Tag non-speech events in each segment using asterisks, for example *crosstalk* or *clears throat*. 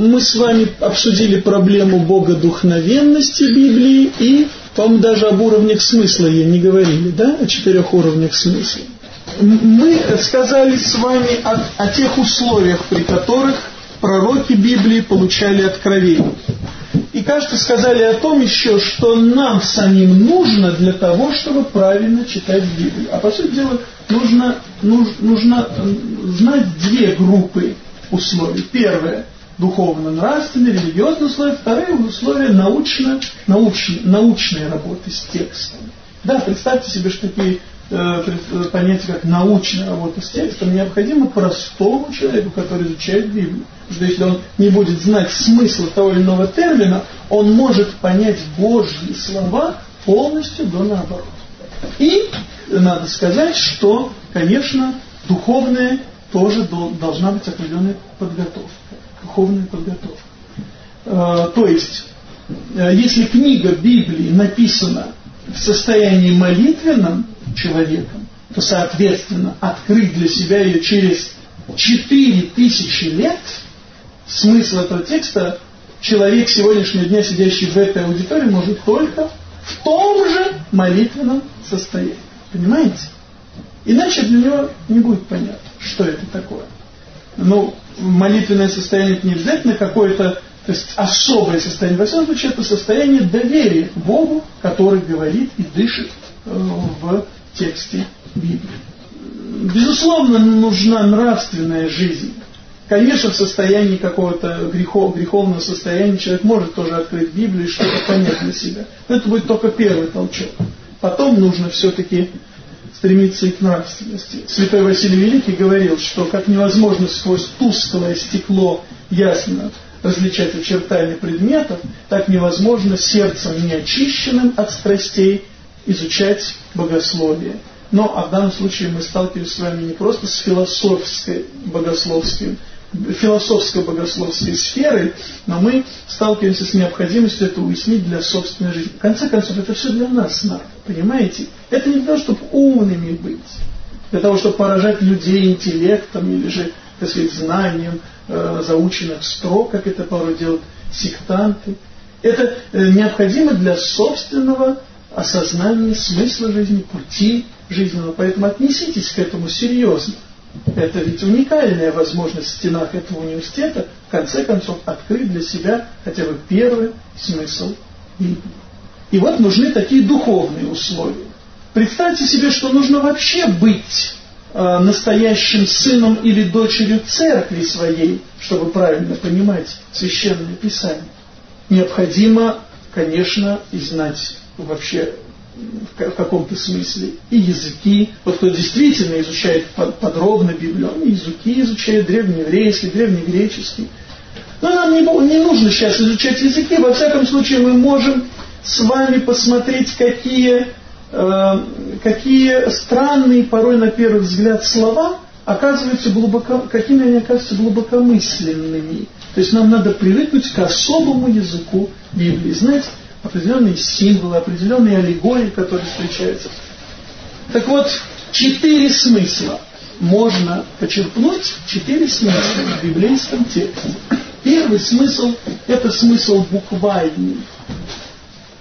Мы с вами обсудили проблему богодухновенности Библии и, по-моему, даже об уровнях смысла ей не говорили, да? О четырех уровнях смысла. Мы сказали с вами о, о тех условиях, при которых пророки Библии получали откровение. И, кажется, сказали о том еще, что нам самим нужно для того, чтобы правильно читать Библию. А по сути дела, нужно, нужно, нужно знать две группы условий. Первое – духовно-нравственные, религиозные условия. Второе – условия научно, научно, научной работы с текстом. Да, представьте себе, что такие Э, понятие как научная работа с текстом необходимо простому человеку, который изучает Библию. Потому что если он не будет знать смысла того или иного термина, он может понять Божьи слова полностью до наоборот. И надо сказать, что, конечно, духовная тоже должна быть определенная подготовка. Духовная подготовка. Э, то есть, э, если книга Библии написана в состоянии молитвенном, человеком, то, соответственно, открыть для себя ее через 4000 лет, смысл этого текста человек сегодняшнего дня, сидящий в этой аудитории, может только в том же молитвенном состоянии. Понимаете? Иначе для него не будет понятно, что это такое. Ну, молитвенное состояние это не обязательно какое-то то есть особое состояние. Во всяком случае, это состояние доверия Богу, который говорит и дышит э, в тексте Библии. Безусловно, нужна нравственная жизнь. Конечно, в состоянии какого-то грехов, греховного состояния человек может тоже открыть Библию и что-то понять для себя. Но это будет только первый толчок. Потом нужно все-таки стремиться и к нравственности. Святой Василий Великий говорил, что как невозможно сквозь тусклое стекло ясно различать очертания предметов, так невозможно сердцем неочищенным от страстей изучать богословие. Но а в данном случае мы сталкиваемся с вами не просто с философской богословской, философско-богословской сферой, но мы сталкиваемся с необходимостью это уяснить для собственной жизни. В конце концов, это все для нас надо, понимаете? Это не для того, чтобы умными быть, для того, чтобы поражать людей интеллектом или же, так сказать, знанием э, заученных строк, как это порой делают сектанты. Это э, необходимо для собственного осознание смысла жизни, пути жизненного. Поэтому отнеситесь к этому серьезно. Это ведь уникальная возможность в стенах этого университета в конце концов открыть для себя хотя бы первый смысл Библии. И вот нужны такие духовные условия. Представьте себе, что нужно вообще быть э, настоящим сыном или дочерью церкви своей, чтобы правильно понимать священное писание. Необходимо, конечно, и знать вообще в каком-то смысле, и языки. Вот кто действительно изучает подробно Библию, он языки изучает, древнееврейский, древнегреческий. Но нам не, не нужно сейчас изучать языки, во всяком случае мы можем с вами посмотреть, какие, э, какие странные, порой на первый взгляд, слова оказываются глубоко, какими они оказываются глубокомысленными. То есть нам надо привыкнуть к особому языку Библии. Знаете, определенные символы, определенные аллегории, которые встречаются. Так вот, четыре смысла можно почерпнуть, четыре смысла в библейском тексте. Первый смысл – это смысл буквальный.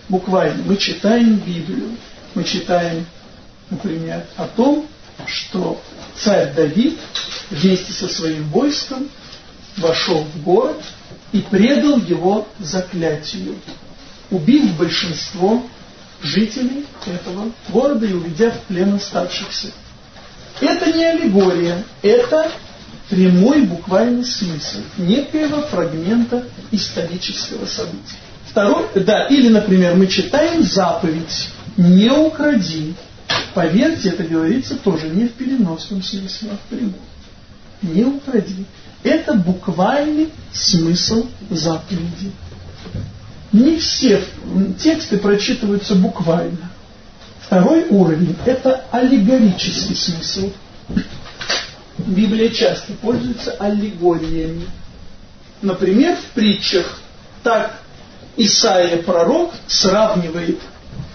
Буквально. Мы читаем Библию, мы читаем, например, о том, что царь Давид вместе со своим войском вошел в город и предал его заклятию убив большинство жителей этого города и уведя в плен оставшихся. Это не аллегория, это прямой буквальный смысл некоего фрагмента исторического события. Второй, да, или, например, мы читаем заповедь «Не укради». Поверьте, это говорится тоже не в переносном смысле, а в прямом. «Не укради». Это буквальный смысл заповеди. Не все тексты прочитываются буквально. Второй уровень – это аллегорический смысл. Библия часто пользуется аллегориями. Например, в притчах так Исаия пророк сравнивает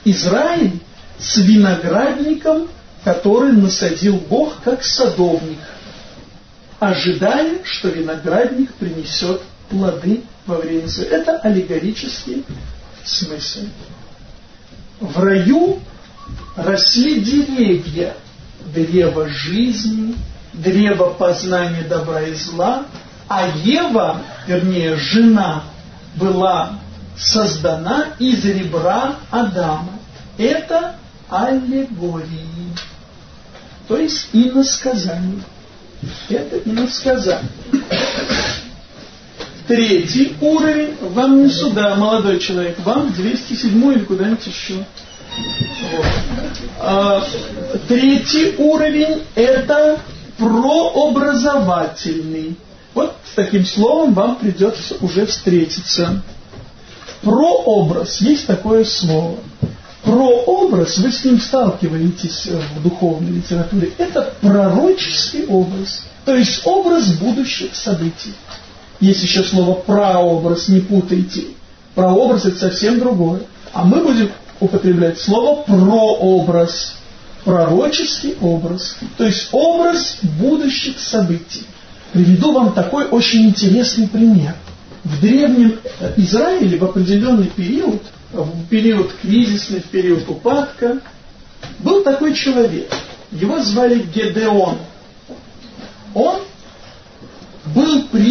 Израиль с виноградником, который насадил Бог как садовник, ожидая, что виноградник принесет плоды во время своего. Это аллегорический смысл. В раю росли деревья, древо жизни, древо познания добра и зла, а Ева, вернее, жена, была создана из ребра Адама. Это аллегории, то есть иносказание. Это иносказание. Третий уровень, вам не сюда, молодой человек, вам 207 или куда-нибудь еще. Вот. А, третий уровень это прообразовательный. Вот с таким словом вам придется уже встретиться. Прообраз, есть такое слово. Прообраз, вы с ним сталкиваетесь в духовной литературе, это пророческий образ, то есть образ будущих событий. Есть еще слово прообраз, не путайте. Прообраз это совсем другое. А мы будем употреблять слово прообраз, пророческий образ, то есть образ будущих событий. Приведу вам такой очень интересный пример. В древнем Израиле в определенный период, в период кризисный, в период упадка, был такой человек. Его звали Гедеон. Он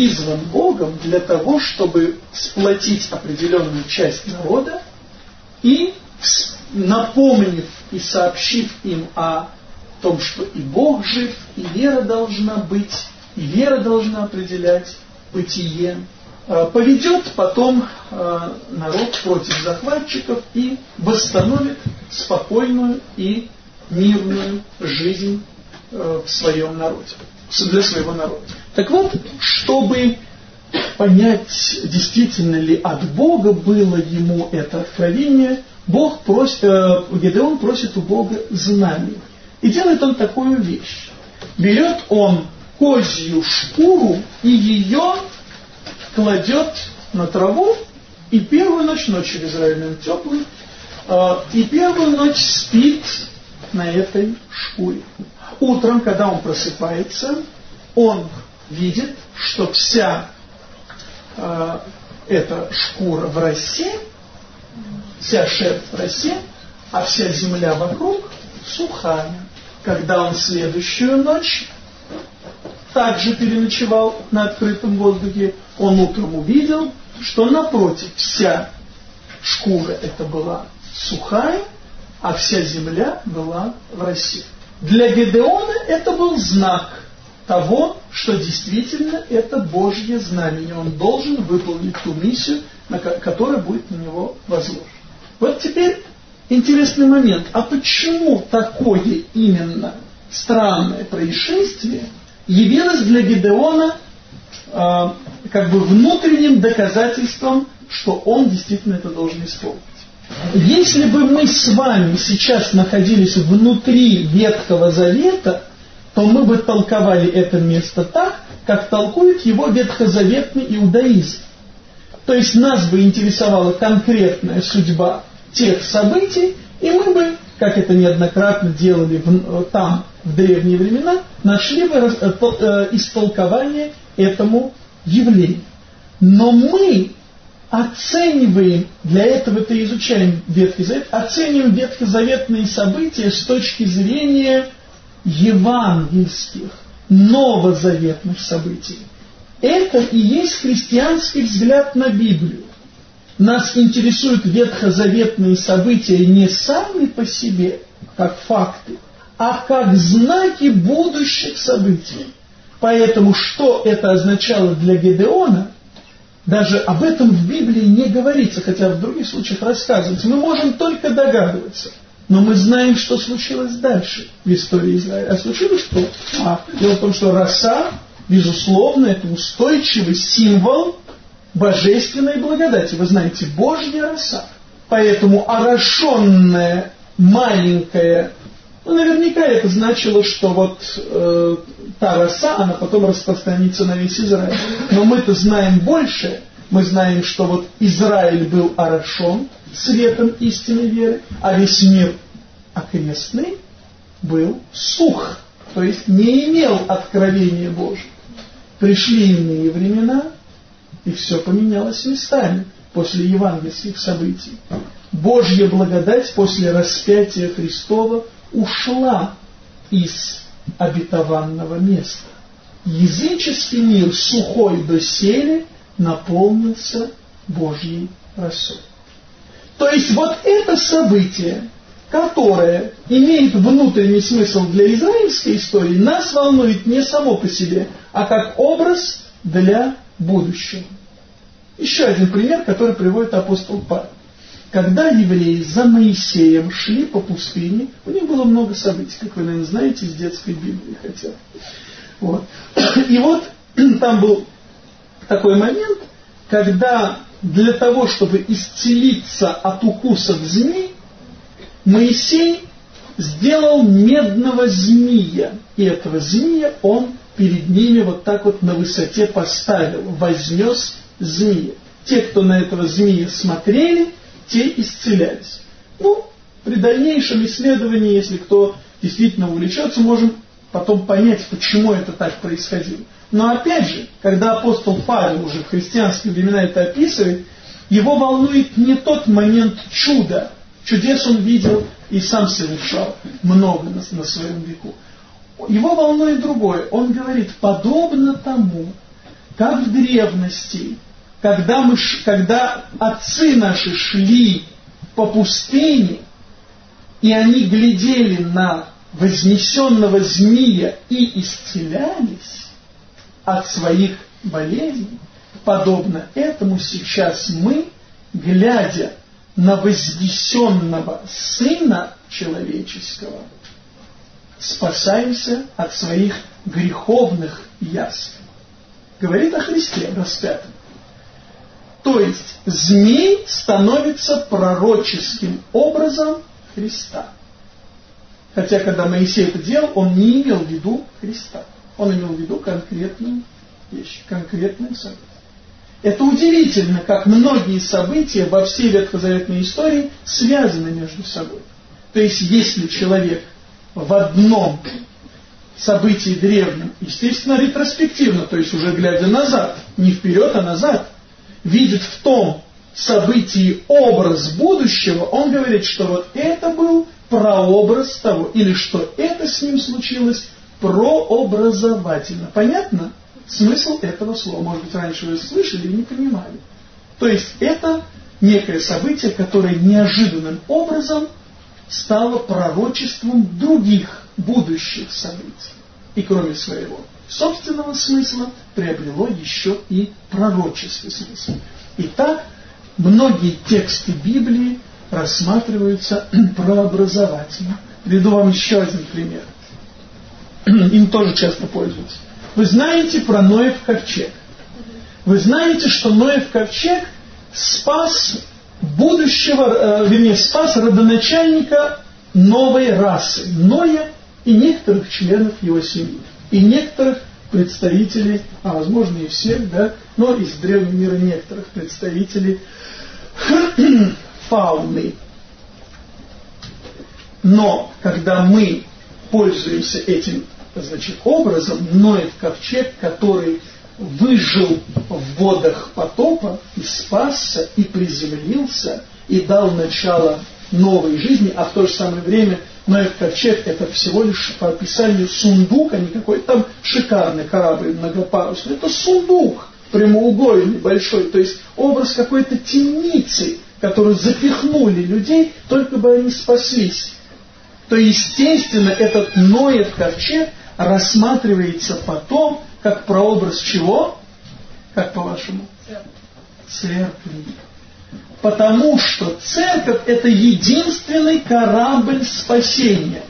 призван Богом для того, чтобы сплотить определенную часть народа и, напомнив и сообщив им о том, что и Бог жив, и вера должна быть, и вера должна определять бытие, э, поведет потом э, народ против захватчиков и восстановит спокойную и мирную жизнь э, в своем народе, для своего народа. Так вот, чтобы понять, действительно ли от Бога было ему это откровение, Бог просит, э, Гедеон просит у Бога знаний. И делает он такую вещь. Берет он козью шкуру и ее кладет на траву, и первую ночь, ночь в Израиле теплый, э, и первую ночь спит на этой шкуре. Утром, когда он просыпается, он видит, что вся э, эта шкура в росе, вся шерсть в росе, а вся земля вокруг сухая. Когда он следующую ночь также переночевал на открытом воздухе, он утром увидел, что напротив вся шкура это была сухая, а вся земля была в росе. Для Гедеона это был знак – того, что действительно это Божье знамение. Он должен выполнить ту миссию, которая будет на него возложена. Вот теперь интересный момент. А почему такое именно странное происшествие явилось для Гедеона э, как бы внутренним доказательством, что он действительно это должен исполнить? Если бы мы с вами сейчас находились внутри Ветхого Завета, то мы бы толковали это место так, как толкует его ветхозаветный иудаизм. То есть нас бы интересовала конкретная судьба тех событий, и мы бы, как это неоднократно делали в, там, в древние времена, нашли бы э, э, истолкование этому явлению. Но мы оцениваем, для этого-то изучаем Ветхий Завет, оцениваем ветхозаветные события с точки зрения евангельских, новозаветных событий. Это и есть христианский взгляд на Библию. Нас интересуют ветхозаветные события не сами по себе, как факты, а как знаки будущих событий. Поэтому что это означало для Гедеона, даже об этом в Библии не говорится, хотя в других случаях рассказывается. Мы можем только догадываться – но мы знаем, что случилось дальше в истории Израиля. А случилось что? А, дело в том, что роса, безусловно, это устойчивый символ божественной благодати. Вы знаете, Божья роса. Поэтому орошенная маленькая, ну, наверняка это значило, что вот э, та роса, она потом распространится на весь Израиль. Но мы-то знаем больше. Мы знаем, что вот Израиль был орошен, светом истинной веры, а весь мир окрестный был сух, то есть не имел откровения Божьего. Пришли иные времена, и все поменялось местами после евангельских событий. Божья благодать после распятия Христова ушла из обетованного места. Языческий мир сухой доселе наполнился Божьей росой. То есть вот это событие, которое имеет внутренний смысл для израильской истории, нас волнует не само по себе, а как образ для будущего. Еще один пример, который приводит апостол Павел. Когда евреи за Моисеем шли по пустыне, у них было много событий, как вы, наверное, знаете, из детской Библии хотя бы. Вот. И вот *clears throat* там был такой момент, когда для того, чтобы исцелиться от укусов змей, Моисей сделал медного змея. И этого змея он перед ними вот так вот на высоте поставил, вознес змея. Те, кто на этого змея смотрели, те исцелялись. Ну, при дальнейшем исследовании, если кто действительно увлечется, можем потом понять, почему это так происходило. Но опять же, когда апостол Павел уже в христианские времена это описывает, его волнует не тот момент чуда. Чудес он видел и сам совершал много на, на своем веку. Его волнует другое. Он говорит, подобно тому, как в древности, когда, мы, когда отцы наши шли по пустыне, и они глядели на вознесенного змея и исцелялись от своих болезней, подобно этому сейчас мы, глядя на вознесенного Сына Человеческого, спасаемся от своих греховных язв. Говорит о Христе распятом. То есть змей становится пророческим образом Христа. Хотя, когда Моисей это делал, он не имел в виду Христа. Он имел в виду конкретную вещь, конкретное событие. Это удивительно, как многие события во всей ветхозаветной истории связаны между собой. То есть, если человек в одном событии древнем, естественно, ретроспективно, то есть уже глядя назад, не вперед, а назад, видит в том событии образ будущего, он говорит, что вот это был прообраз того, или что это с ним случилось прообразовательно. Понятно? Смысл этого слова. Может быть, раньше вы слышали и не понимали. То есть это некое событие, которое неожиданным образом стало пророчеством других будущих событий. И кроме своего собственного смысла приобрело еще и пророческий смысл. Итак, многие тексты Библии рассматриваются *clears throat* прообразовательно. Приведу вам еще один пример. *clears throat* Им тоже часто пользуются. Вы знаете про Ноев ковчег. Вы знаете, что Ноев ковчег спас будущего, э, вернее, спас родоначальника новой расы, Ноя и некоторых членов его семьи, и некоторых представителей, а возможно и всех, да, но из древнего мира некоторых представителей *clears throat* фауны. Но когда мы пользуемся этим значит, образом, Ноев ковчег, который выжил в водах потопа и спасся, и приземлился, и дал начало новой жизни, а в то же самое время Ноев ковчег это всего лишь по описанию сундук, а не какой-то там шикарный корабль многопарусный. Это сундук прямоугольный, большой, то есть образ какой-то темницы, которую запихнули людей, только бы они спаслись. То естественно этот Ноев ковчег рассматривается потом как прообраз чего? Как по-вашему? Церкви. Потому что церковь это единственный корабль спасения.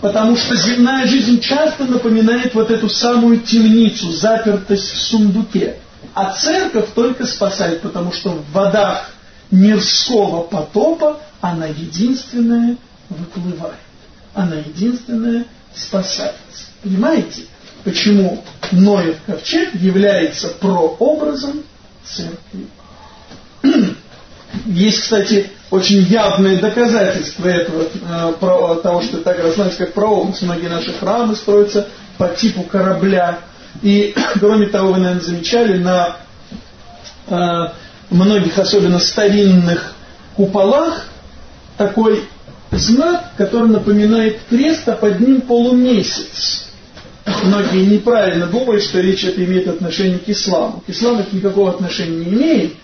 Потому что земная жизнь часто напоминает вот эту самую темницу, запертость в сундуке. А церковь только спасает, потому что в водах мирского потопа она единственная выплывает. Она единственная спасается. Понимаете, почему Ноев ковчег является прообразом церкви? *clears throat* Есть, кстати, очень явное доказательство этого, э, того, что так рассматривается как прообраз. Многие наши храмы строятся по типу корабля. И, *clears throat* кроме того, вы, наверное, замечали, на э, многих, особенно старинных куполах, такой знак, который напоминает крест, а под ним полумесяц. Многие неправильно думают, что речь это имеет отношение к исламу. К исламу это никакого отношения не имеет.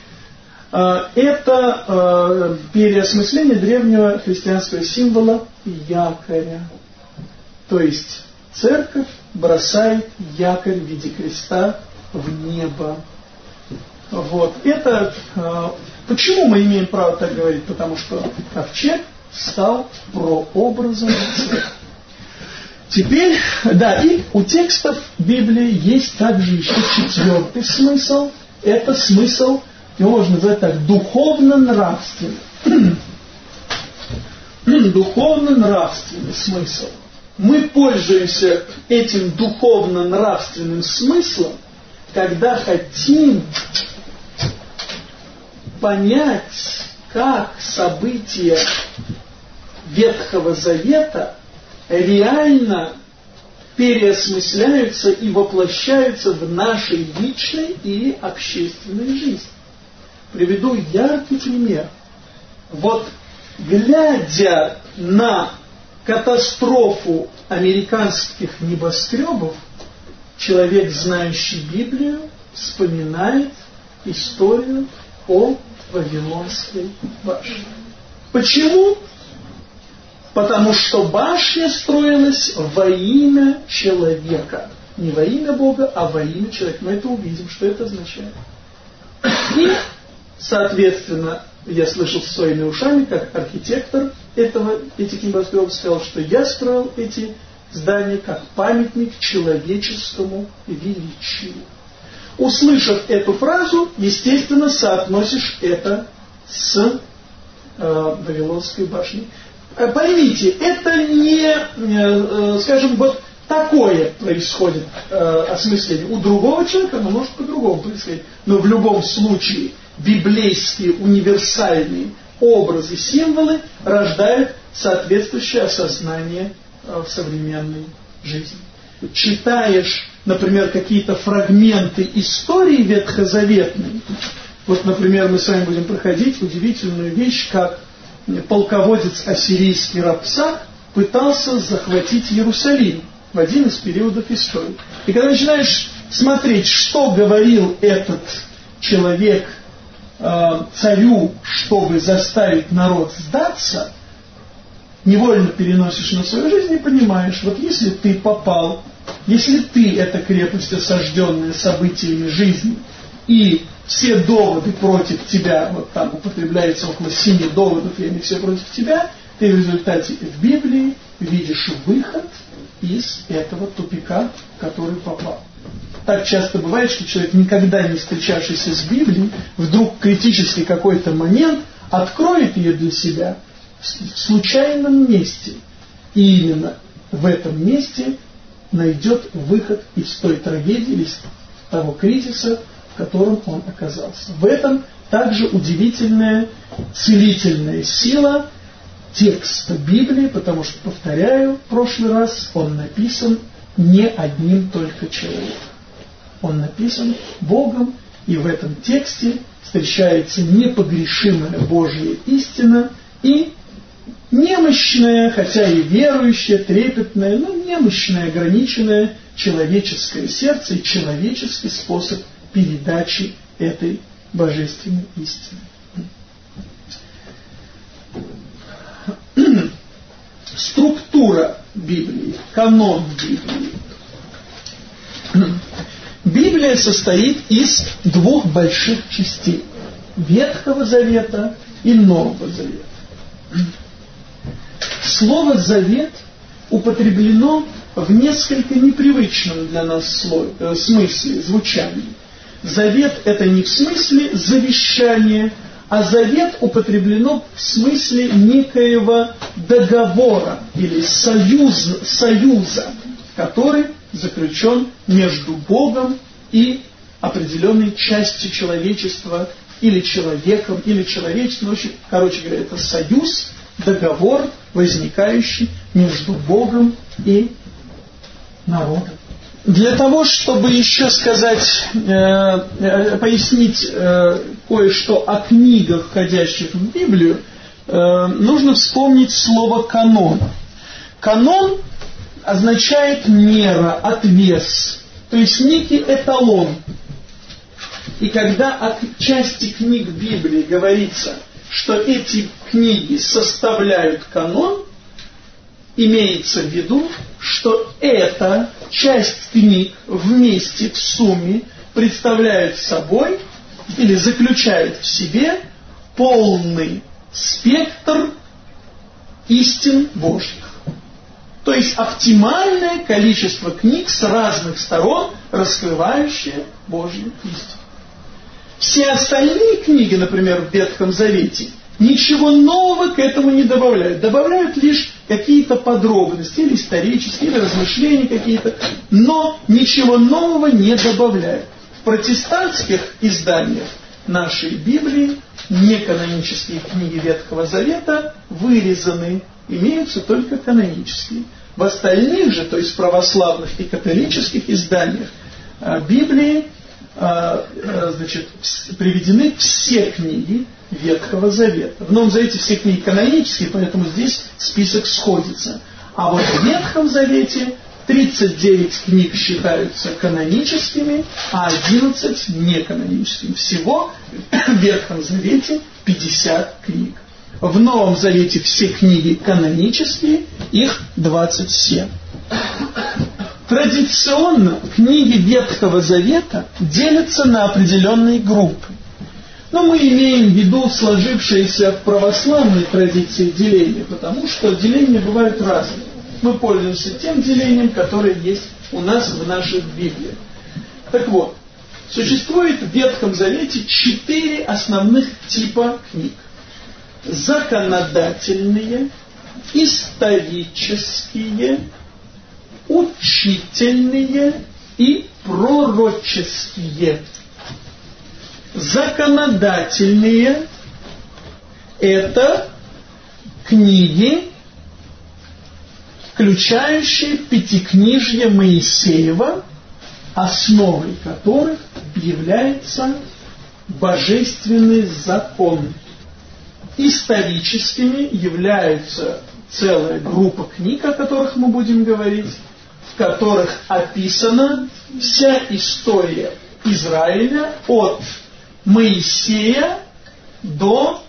А, это а, переосмысление древнего христианского символа якоря. То есть церковь бросает якорь в виде креста в небо. Вот. Это а, почему мы имеем право так говорить? Потому что ковчег стал прообразом церкви. Теперь, да, и у текстов Библии есть также еще четвертый смысл. Это смысл, его можно назвать так, духовно-нравственный. *clears throat* духовно-нравственный смысл. Мы пользуемся этим духовно-нравственным смыслом, когда хотим понять, как события Ветхого Завета реально переосмысляются и воплощаются в нашей личной и общественной жизни. Приведу яркий пример. Вот глядя на катастрофу американских небоскребов, человек, знающий Библию, вспоминает историю о Вавилонской башне. Почему? Потому что башня строилась во имя человека. Не во имя Бога, а во имя человека. Мы это увидим, что это означает. И, соответственно, я слышал своими ушами, как архитектор этого, этих небоскребов сказал, что я строил эти здания как памятник человеческому величию. Услышав эту фразу, естественно, соотносишь это с э, Вавилонской башней. Э, поймите, это не, э, э, скажем, вот такое происходит осмысление. У другого человека оно может по-другому происходить. Но в любом случае библейские универсальные образы, символы рождают соответствующее осознание в современной жизни. Читаешь например, какие-то фрагменты истории ветхозаветной. Вот, например, мы с вами будем проходить удивительную вещь, как полководец ассирийский Рапсак пытался захватить Иерусалим в один из периодов истории. И когда начинаешь смотреть, что говорил этот человек э, царю, чтобы заставить народ сдаться, невольно переносишь на свою жизнь и понимаешь, вот если ты попал если ты – это крепость, осажденная событиями жизни, и все доводы против тебя, вот там употребляется около семи доводов, и они все против тебя, ты в результате в Библии видишь выход из этого тупика, в который попал. Так часто бывает, что человек, никогда не встречавшийся с Библией, вдруг критический какой-то момент откроет ее для себя в случайном месте. И именно в этом месте найдет выход из той трагедии, из того кризиса, котором он оказался. В этом также удивительная целительная сила текста Библии, потому что, повторяю, в прошлый раз он написан не одним только человеком. Он написан Богом, и в этом тексте встречается непогрешимая Божья истина и немощное, хотя и верующее, трепетное, но немощное, ограниченное человеческое сердце и человеческий способ передачи этой божественной истины. Структура Библии, канон Библии. Библия состоит из двух больших частей. Ветхого Завета и Нового Завета. Слово «завет» употреблено в несколько непривычном для нас э, смысле, звучании. Завет – это не в смысле завещания, а завет употреблено в смысле некоего договора или союз, союза, который заключен между Богом и определенной частью человечества или человеком, или человечеством. Короче говоря, это союз, договор, возникающий между Богом и народом. Для того, чтобы еще сказать, э, э, пояснить э, кое-что о книгах, входящих в Библию, э, нужно вспомнить слово «канон». Канон означает мера, отвес, то есть некий эталон. И когда о части книг Библии говорится, что эти книги составляют канон, имеется в виду, что эта часть книг вместе в сумме представляет собой или заключает в себе полный спектр истин Божьих. То есть оптимальное количество книг с разных сторон, раскрывающие Божью истину. Все остальные книги, например, в Ветхом Завете, ничего нового к этому не добавляют. Добавляют лишь какие-то подробности, или исторические, или размышления какие-то, но ничего нового не добавляют. В протестантских изданиях нашей Библии неканонические книги Ветхого Завета вырезаны, имеются только канонические. В остальных же, то есть православных и католических изданиях а, Библии а, а, значит, приведены все книги Ветхого Завета. В Новом Завете все книги канонические, поэтому здесь список сходится. А вот в Ветхом Завете 39 книг считаются каноническими, а 11 неканоническими. Всего в Ветхом Завете 50 книг. В Новом Завете все книги канонические, их 27. Традиционно книги Ветхого Завета делятся на определенные группы. Но мы имеем в виду сложившиеся в православной традиции деления, потому что деления бывают разные. Мы пользуемся тем делением, которое есть у нас в наших Библиях. Так вот, существует в Ветхом Завете четыре основных типа книг. Законодательные, исторические, учительные и пророческие. Законодательные – это книги, включающие пятикнижье Моисеева, основой которых является божественный закон. Историческими являются целая группа книг, о которых мы будем говорить, в которых описана вся история Израиля от Моисея до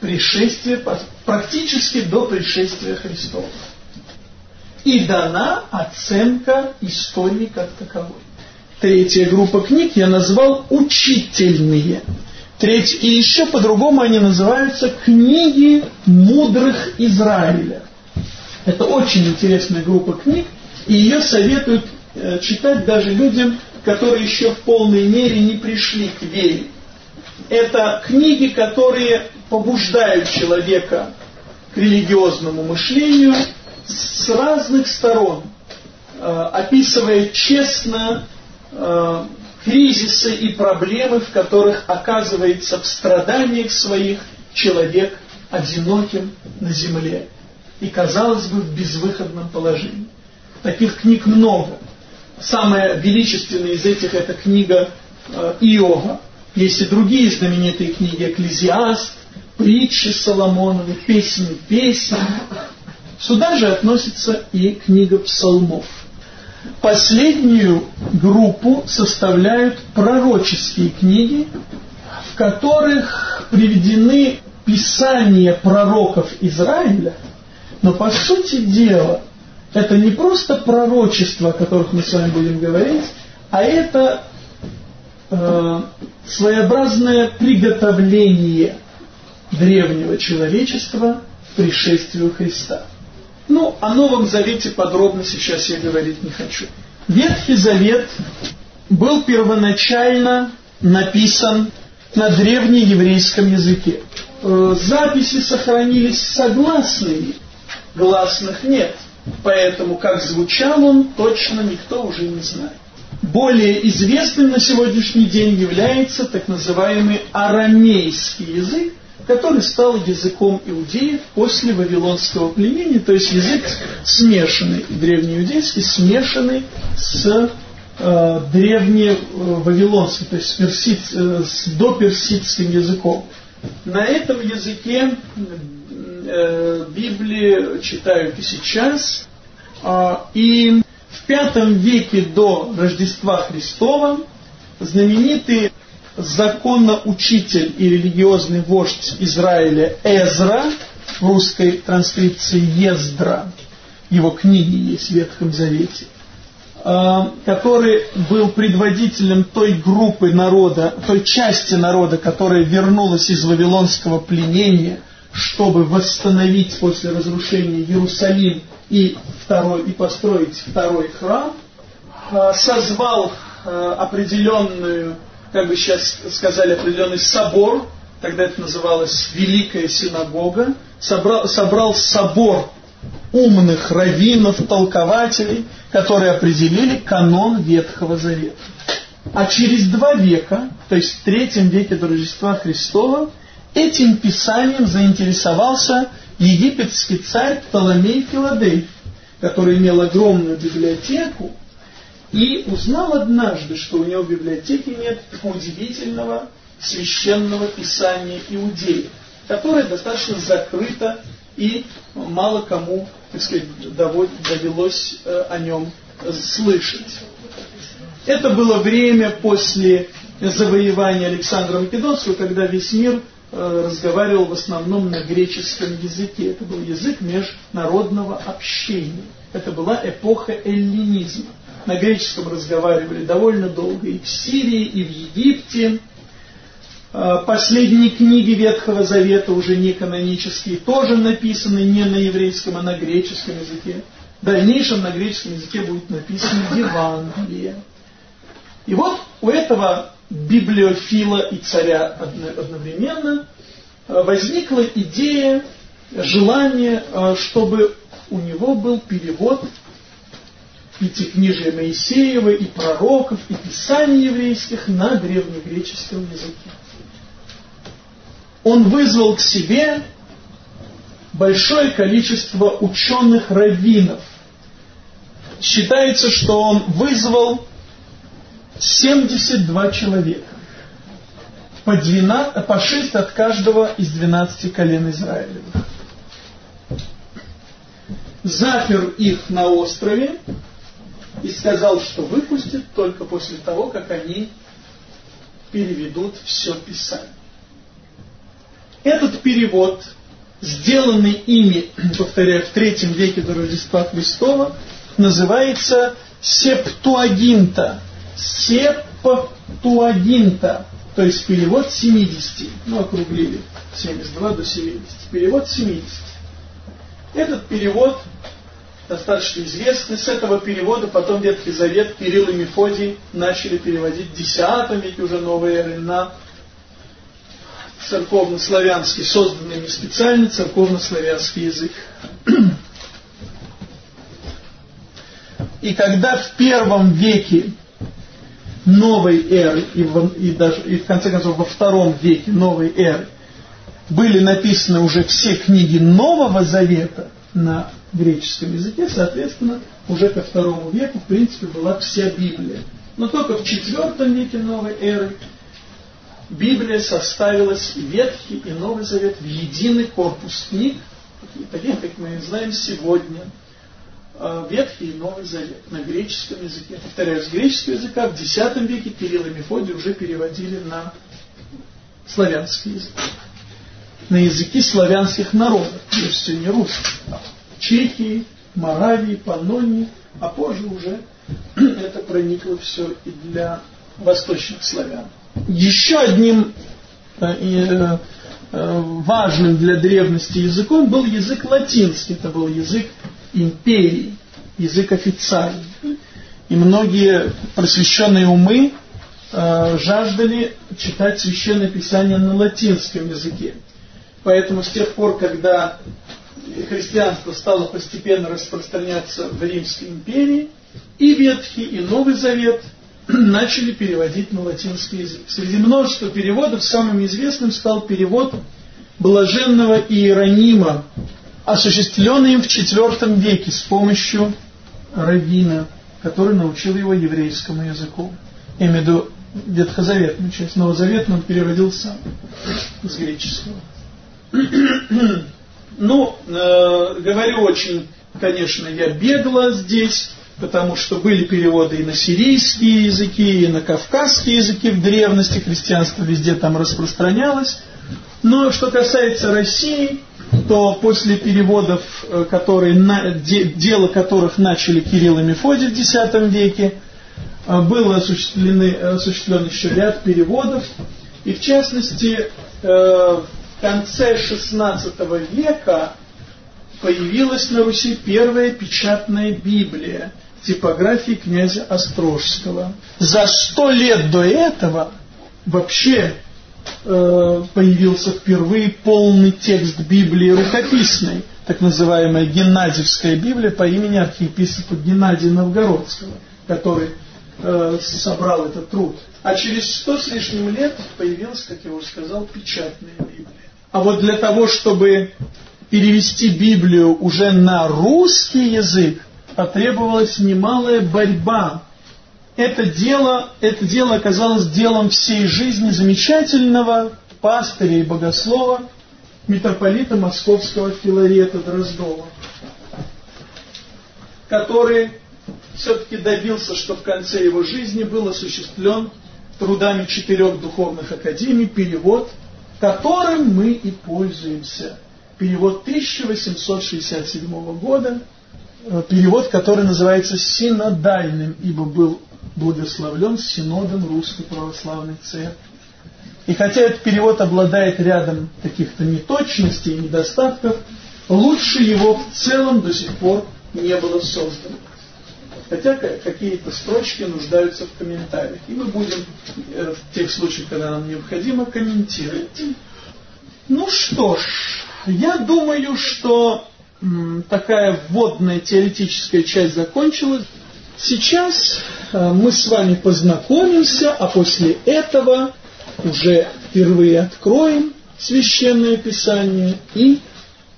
пришествия, практически до пришествия Христова. И дана оценка истории как таковой. Третья группа книг я назвал учительные. Треть, и еще по-другому они называются книги мудрых Израиля. Это очень интересная группа книг, и ее советуют э, читать даже людям, которые еще в полной мере не пришли к вере. Это книги, которые побуждают человека к религиозному мышлению с разных сторон, э, описывая честно э, кризисы и проблемы, в которых оказывается в страданиях своих человек одиноким на земле и, казалось бы, в безвыходном положении. Таких книг много. Самая величественная из этих – это книга э, Иова. Есть и другие знаменитые книги «Экклезиаст», «Притчи Соломоновы», «Песни песен». Сюда же относится и книга псалмов. Последнюю группу составляют пророческие книги, в которых приведены писания пророков Израиля, но по сути дела это не просто пророчество, о которых мы с вами будем говорить, а это э, своеобразное приготовление древнего человечества к пришествию Христа. Ну, о Новом Завете подробно сейчас я говорить не хочу. Ветхий Завет был первоначально написан на древнееврейском языке. Э, записи сохранились согласными, гласных нет. Поэтому, как звучал он, точно никто уже не знает. Более известным на сегодняшний день является так называемый арамейский язык, который стал языком иудеев после вавилонского племени, то есть язык смешанный, древнеиудейский, смешанный с э, древневавилонским, то есть персид, э, с доперсидским языком. На этом языке э, Библии читают и сейчас, э, и пятом веке до Рождества Христова знаменитый законоучитель и религиозный вождь Израиля Эзра, в русской транскрипции Ездра, его книги есть в Ветхом Завете, а, который был предводителем той группы народа, той части народа, которая вернулась из Вавилонского пленения, чтобы восстановить после разрушения Иерусалим и, второй, и построить второй храм, а, созвал а, определенную как бы сейчас сказали, определенный собор, тогда это называлось Великая Синагога, собрал, собрал собор умных раввинов, толкователей, которые определили канон Ветхого Завета. А через два века, то есть в третьем веке до Рождества Христова, этим писанием заинтересовался египетский царь Птоломей Филадельф, который имел огромную библиотеку, и узнал однажды, что у него в библиотеке нет удивительного священного писания иудеев, которое достаточно закрыто и мало кому, так сказать, довелось э, о нем слышать. Это было время после завоевания Александра Македонского, когда весь мир разговаривал в основном на греческом языке. Это был язык международного общения. Это была эпоха эллинизма на греческом разговаривали довольно долго и в Сирии, и в Египте. А, последние книги Ветхого Завета, уже не канонические, тоже написаны не на еврейском, а на греческом языке. В дальнейшем на греческом языке будет написано Евангелие. И вот у этого библиофила и царя одновременно а, возникла идея, желание, а, чтобы у него был перевод пятикнижия Моисеева, и пророков, и писаний еврейских на древнегреческом языке. Он вызвал к себе большое количество ученых раввинов. Считается, что он вызвал 72 человека. По, 12, по 6 от каждого из 12 колен Израилевых. Запер их на острове и сказал, что выпустит только после того, как они переведут все Писание. Этот перевод, сделанный ими, *clears throat* повторяю, в третьем веке до Рождества Христова, называется Септуагинта. Септуагинта, то есть перевод 70, ну округлили 72 до 70, перевод 70. Этот перевод достаточно известны. С этого перевода потом Ветхий Завет Кирилл и Мефодий начали переводить в веке уже новой эры на церковно-славянский, созданный не специальный церковно-славянский язык. И когда в первом веке новой эры и, в, и даже и в конце концов во втором веке новой эры были написаны уже все книги Нового Завета на греческом языке, соответственно, уже ко второму веку, в принципе, была вся Библия. Но только в четвертом веке новой эры Библия составилась и Ветхий, и Новый Завет в единый корпус книг, таких, как мы знаем сегодня, Ветхий и Новый Завет на греческом языке. Повторяю, с греческого языка в X веке Кирилл и Мефодий уже переводили на славянский язык. На языки славянских народов, прежде всего не русских. Чехии, Моравии, Панонии, а позже уже *clears throat* это проникло все и для восточных славян. Еще одним э, э, э, важным для древности языком был язык латинский, это был язык империи, язык официальный. И многие просвещенные умы э, жаждали читать священное писание на латинском языке. Поэтому с тех пор, когда христианство стало постепенно распространяться в Римской империи, и Ветхий, и Новый Завет *clears throat* начали переводить на латинский язык. Среди множества переводов самым известным стал перевод блаженного Иеронима, осуществленный им в IV веке с помощью раввина, который научил его еврейскому языку. Я имею в виду ветхозаветную часть. Новозаветную он переводил сам с греческого. *clears throat* ну, э, говорю очень, конечно, я бегло здесь, потому что были переводы и на сирийские языки, и на кавказские языки в древности, христианство везде там распространялось. Но что касается России, то после переводов, э, которые, дело которых начали Кирилл и Мефодий в X веке, э, было осуществлены, осуществлен еще ряд переводов, и в частности, э, в конце XVI века появилась на Руси первая печатная Библия типографии князя Острожского. За сто лет до этого вообще э, появился впервые полный текст Библии рукописной, так называемая Геннадьевская Библия по имени архиепископа Геннадия Новгородского, который э, собрал этот труд. А через сто с лишним лет появилась, как я уже сказал, печатная Библия. А вот для того, чтобы перевести Библию уже на русский язык, потребовалась немалая борьба. Это дело, это дело оказалось делом всей жизни замечательного пастыря и богослова, митрополита московского Филарета Дроздова, который все-таки добился, что в конце его жизни был осуществлен трудами четырех духовных академий перевод, которым мы и пользуемся. Перевод 1867 года, э, перевод, который называется синодальным, ибо был благословлен синодом Русской Православной Церкви. И хотя этот перевод обладает рядом каких-то неточностей и недостатков, лучше его в целом до сих пор не было создано хотя какие-то строчки нуждаются в комментариях. И мы будем э, в тех случаях, когда нам необходимо, комментировать. Ну что ж, я думаю, что такая вводная теоретическая часть закончилась. Сейчас э, мы с вами познакомимся, а после этого уже впервые откроем Священное Писание и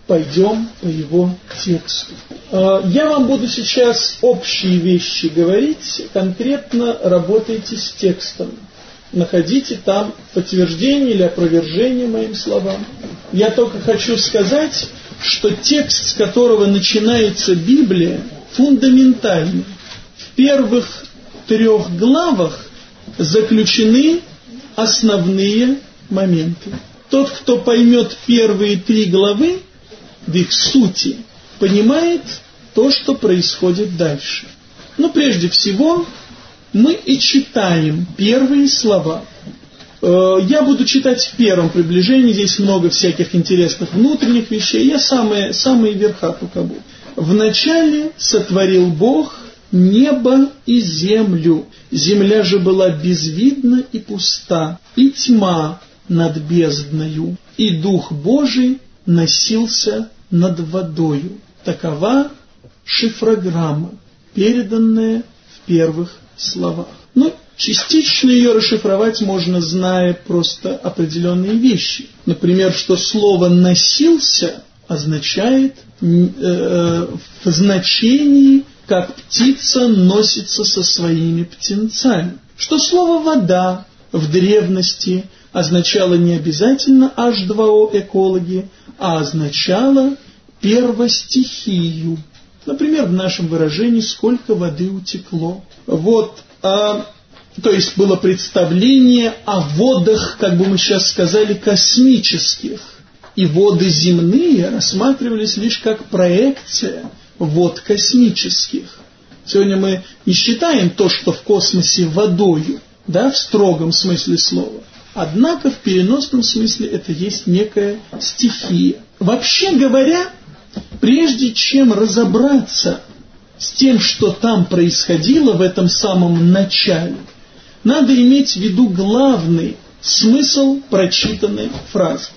пойдем по его тексту. А, я вам буду сейчас общие вещи говорить, конкретно работайте с текстом. Находите там подтверждение или опровержение моим словам. Я только хочу сказать, что текст, с которого начинается Библия, фундаментальный. Первых трех главах заключены основные моменты. Тот, кто поймет первые три главы, в их сути понимает то, что происходит дальше. Но прежде всего мы и читаем первые слова. Э, я буду читать в первом приближении, здесь много всяких интересных внутренних вещей, я самые, самые верха покажу. «Вначале сотворил Бог небо и землю, земля же была безвидна и пуста, и тьма над бездною, и Дух Божий носился над водою. Такова шифрограмма, переданная в первых словах. Ну, частично ее расшифровать можно, зная просто определенные вещи. Например, что слово «носился» означает э, в значении, как птица носится со своими птенцами. Что слово «вода» в древности означало не обязательно H2O экологи, а означало первостихию. Например, в нашем выражении «сколько воды утекло». Вот, а, то есть было представление о водах, как бы мы сейчас сказали, космических. И воды земные рассматривались лишь как проекция вод космических. Сегодня мы не считаем то, что в космосе водою, да, в строгом смысле слова. Однако в переносном смысле это есть некая стихия. Вообще говоря, прежде чем разобраться с тем, что там происходило в этом самом начале, надо иметь в виду главный смысл прочитанной фразы.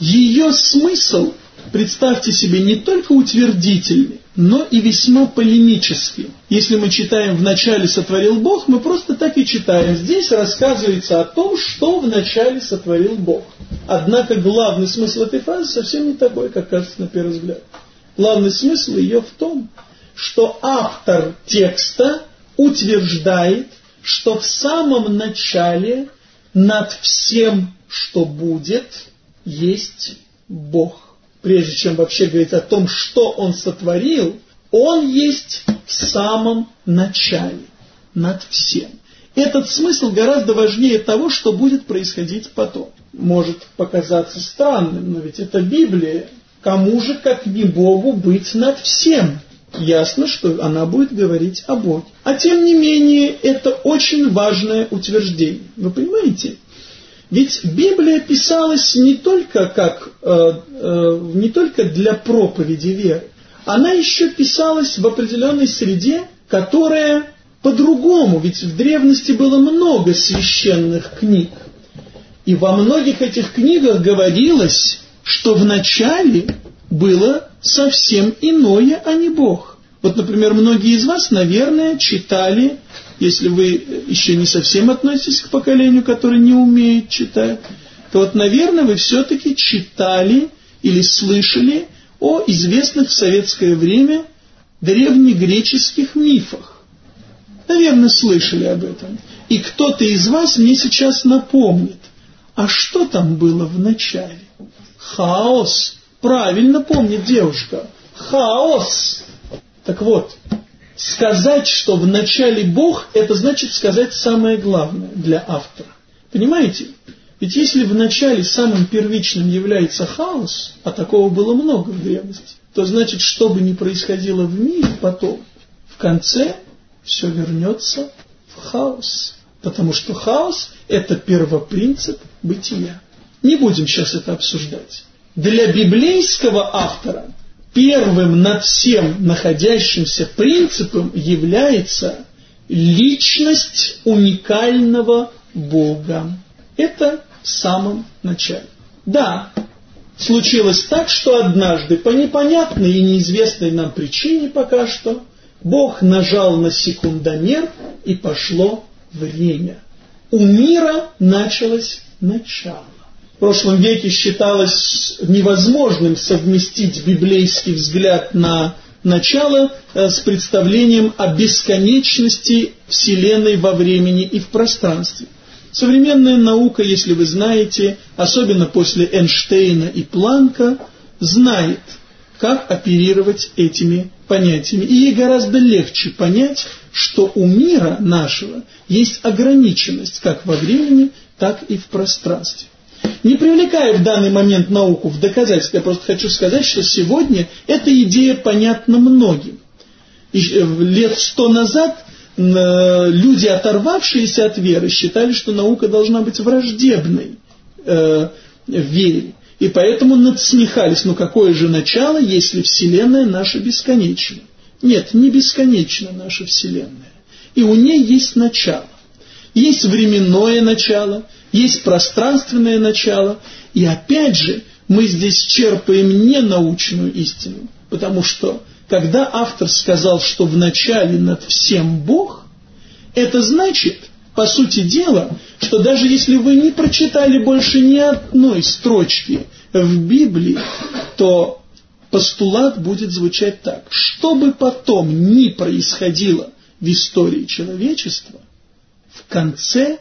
Ее смысл представьте себе, не только утвердительный, но и весьма полемический. Если мы читаем «Вначале сотворил Бог», мы просто так и читаем. Здесь рассказывается о том, что вначале сотворил Бог. Однако главный смысл этой фразы совсем не такой, как кажется на первый взгляд. Главный смысл ее в том, что автор текста утверждает, что в самом начале над всем, что будет, есть Бог. Прежде чем вообще говорить о том, что Он сотворил, Он есть в самом начале, над всем. Этот смысл гораздо важнее того, что будет происходить потом. Может показаться странным, но ведь это Библия. Кому же, как не Богу, быть над всем? ясно, что она будет говорить о Боге. А тем не менее, это очень важное утверждение. Вы понимаете? Ведь Библия писалась не только, как, э, э, не только для проповеди веры, она еще писалась в определенной среде, которая по-другому, ведь в древности было много священных книг. И во многих этих книгах говорилось, что в начале было совсем иное, а не Бог. Вот, например, многие из вас, наверное, читали, если вы еще не совсем относитесь к поколению, которое не умеет читать, то вот, наверное, вы все-таки читали или слышали о известных в советское время древнегреческих мифах. Наверное, слышали об этом. И кто-то из вас мне сейчас напомнит, а что там было в начале? Хаос правильно помнит девушка. Хаос. Так вот, сказать, что в начале Бог, это значит сказать самое главное для автора. Понимаете? Ведь если в начале самым первичным является хаос, а такого было много в древности, то значит, что бы ни происходило в мире потом, в конце все вернется в хаос. Потому что хаос – это первопринцип бытия. Не будем сейчас это обсуждать для библейского автора первым над всем находящимся принципом является личность уникального Бога. Это в самом начале. Да, случилось так, что однажды по непонятной и неизвестной нам причине пока что Бог нажал на секундомер и пошло время. У мира началось начало в прошлом веке считалось невозможным совместить библейский взгляд на начало э, с представлением о бесконечности Вселенной во времени и в пространстве. Современная наука, если вы знаете, особенно после Эйнштейна и Планка, знает, как оперировать этими понятиями. И ей гораздо легче понять, что у мира нашего есть ограниченность как во времени, так и в пространстве. Не привлекая в данный момент науку в доказательство, я просто хочу сказать, что сегодня эта идея понятна многим. И э, лет сто назад э, люди, оторвавшиеся от веры, считали, что наука должна быть враждебной э, вере. И поэтому надсмехались, ну какое же начало, если Вселенная наша бесконечна? Нет, не бесконечна наша Вселенная. И у ней есть начало. Есть временное начало, есть пространственное начало, и опять же мы здесь черпаем не научную истину, потому что когда автор сказал, что в начале над всем Бог, это значит, по сути дела, что даже если вы не прочитали больше ни одной строчки в Библии, то постулат будет звучать так. Что бы потом ни происходило в истории человечества, в конце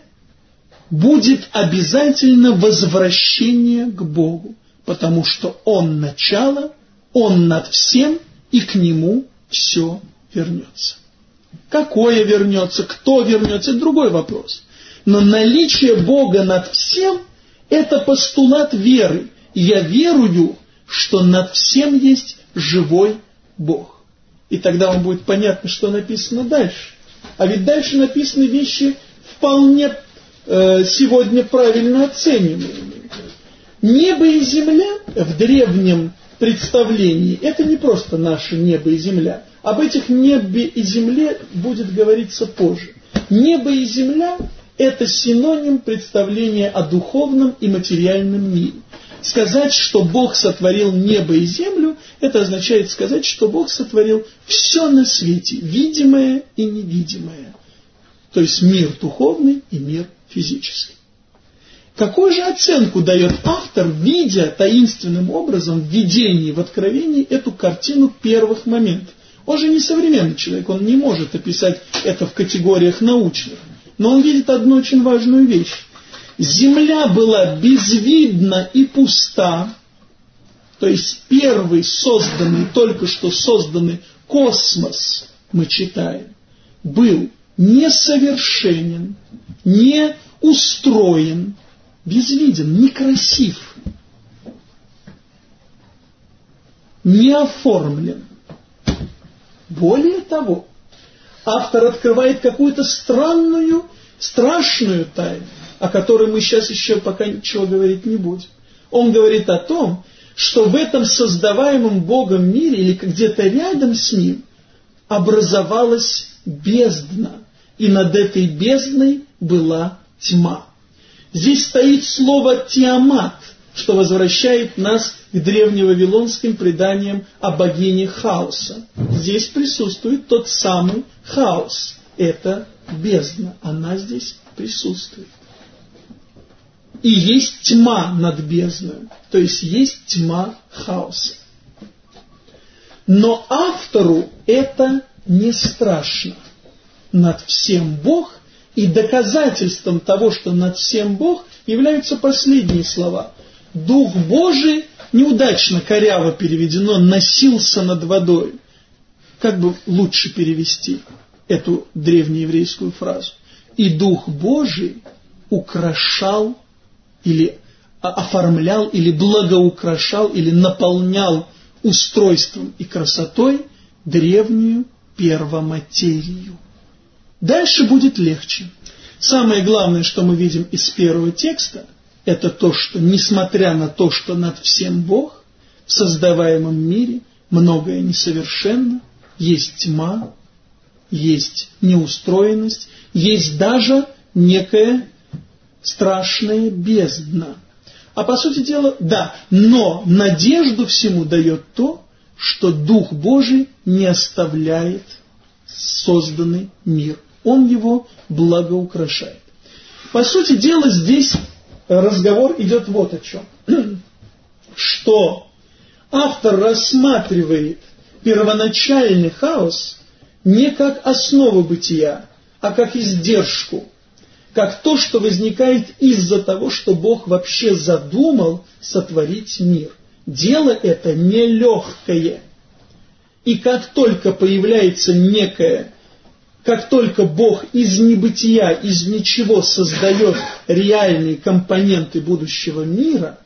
будет обязательно возвращение к Богу, потому что Он начало, Он над всем, и к Нему все вернется. Какое вернется, кто вернется, это другой вопрос. Но наличие Бога над всем – это постулат веры. Я верую, что над всем есть живой Бог. И тогда вам будет понятно, что написано дальше. А ведь дальше написаны вещи вполне сегодня правильно оцениваемые. Небо и земля в древнем представлении это не просто наше небо и земля. Об этих небе и земле будет говориться позже. Небо и земля – это синоним представления о духовном и материальном мире. Сказать, что Бог сотворил небо и землю, это означает сказать, что Бог сотворил все на свете, видимое и невидимое. То есть мир духовный и мир физический. Какую же оценку дает автор, видя таинственным образом в видении, в откровении эту картину первых моментов? Он же не современный человек, он не может описать это в категориях научных. Но он видит одну очень важную вещь. Земля была безвидна и пуста, то есть первый созданный, только что созданный космос, мы читаем, был несовершенен, не устроен, безвиден, некрасив, не оформлен. Более того, автор открывает какую-то странную, страшную тайну, о которой мы сейчас еще пока ничего говорить не будем. Он говорит о том, что в этом создаваемом Богом мире или где-то рядом с ним образовалась бездна, и над этой бездной была тьма. Здесь стоит слово «тиамат», что возвращает нас к древневавилонским преданиям о богине хаоса. Здесь присутствует тот самый хаос. Это бездна. Она здесь присутствует. И есть тьма над бездной, то есть есть тьма хаоса. Но автору это не страшно. Над всем Бог, и доказательством того, что над всем Бог, являются последние слова. Дух Божий, неудачно, коряво переведено, носился над водой. Как бы лучше перевести эту древнееврейскую фразу? И Дух Божий украшал или оформлял, или благоукрашал, или наполнял устройством и красотой древнюю первоматерию. Дальше будет легче. Самое главное, что мы видим из первого текста, это то, что несмотря на то, что над всем Бог, в создаваемом мире многое несовершенно, есть тьма, есть неустроенность, есть даже некая страшная бездна. А по сути дела, да, но надежду всему дает то, что Дух Божий не оставляет созданный мир. Он его благоукрашает. По сути дела, здесь разговор идет вот о чем. *clears throat* Что автор рассматривает первоначальный хаос не как основу бытия, а как издержку, как то, что возникает из-за того, что Бог вообще задумал сотворить мир. Дело это нелегкое. И как только появляется некое, как только Бог из небытия, из ничего создает реальные компоненты будущего мира,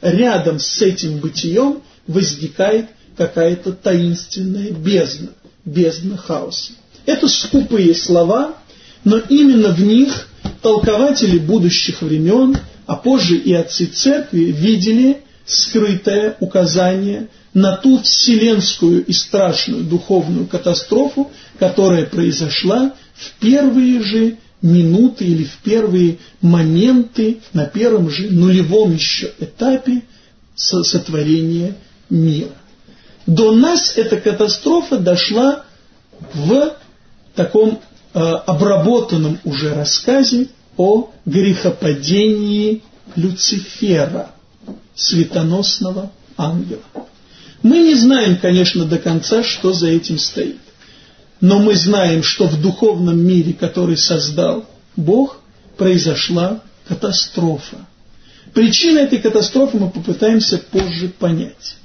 рядом с этим бытием возникает какая-то таинственная бездна, бездна хаоса. Это скупые слова, но именно в них толкователи будущих времен, а позже и отцы церкви видели скрытое указание на ту вселенскую и страшную духовную катастрофу, которая произошла в первые же минуты или в первые моменты на первом же нулевом еще этапе сотворения мира. До нас эта катастрофа дошла в таком Э, обработанном уже рассказе о грехопадении Люцифера, светоносного ангела. Мы не знаем, конечно, до конца, что за этим стоит. Но мы знаем, что в духовном мире, который создал Бог, произошла катастрофа. Причины этой катастрофы мы попытаемся позже понять.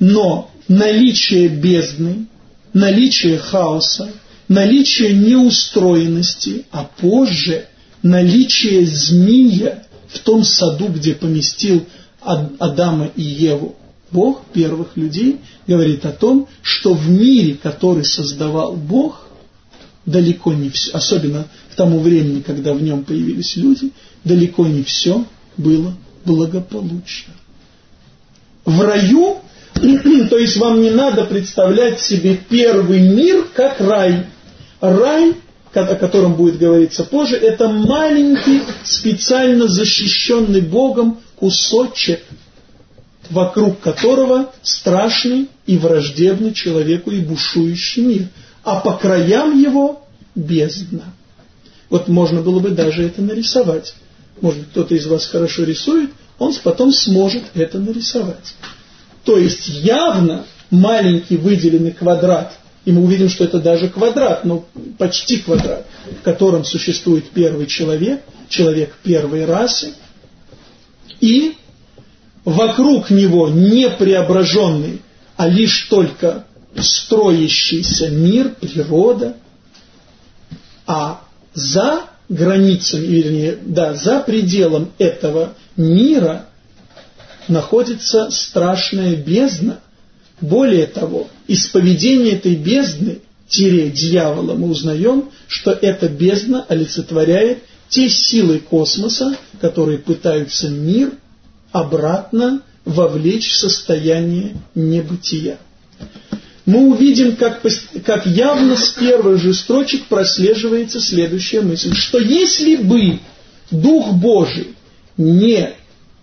Но наличие бездны, наличие хаоса, наличие неустроенности, а позже наличие змея в том саду, где поместил Адама и Еву. Бог первых людей говорит о том, что в мире, который создавал Бог, далеко не все, особенно к тому времени, когда в нем появились люди, далеко не все было благополучно. В раю, *clears throat* то есть вам не надо представлять себе первый мир как рай. Рай, о котором будет говориться позже, это маленький, специально защищенный Богом кусочек вокруг которого страшный и враждебный человеку и бушующий мир, а по краям его бездна. Вот можно было бы даже это нарисовать. Может кто-то из вас хорошо рисует, он потом сможет это нарисовать. То есть явно маленький выделенный квадрат, и мы увидим, что это даже квадрат, но почти квадрат, в котором существует первый человек, человек первой расы, и вокруг него не преображенный, а лишь только строящийся мир, природа, а за границами, вернее, да, за пределом этого мира находится страшная бездна. Более того, из поведения этой бездны, тире дьявола, мы узнаем, что эта бездна олицетворяет те силы космоса, которые пытаются мир обратно вовлечь в состояние небытия. Мы увидим, как, как явно с первых же строчек прослеживается следующая мысль, что если бы Дух Божий не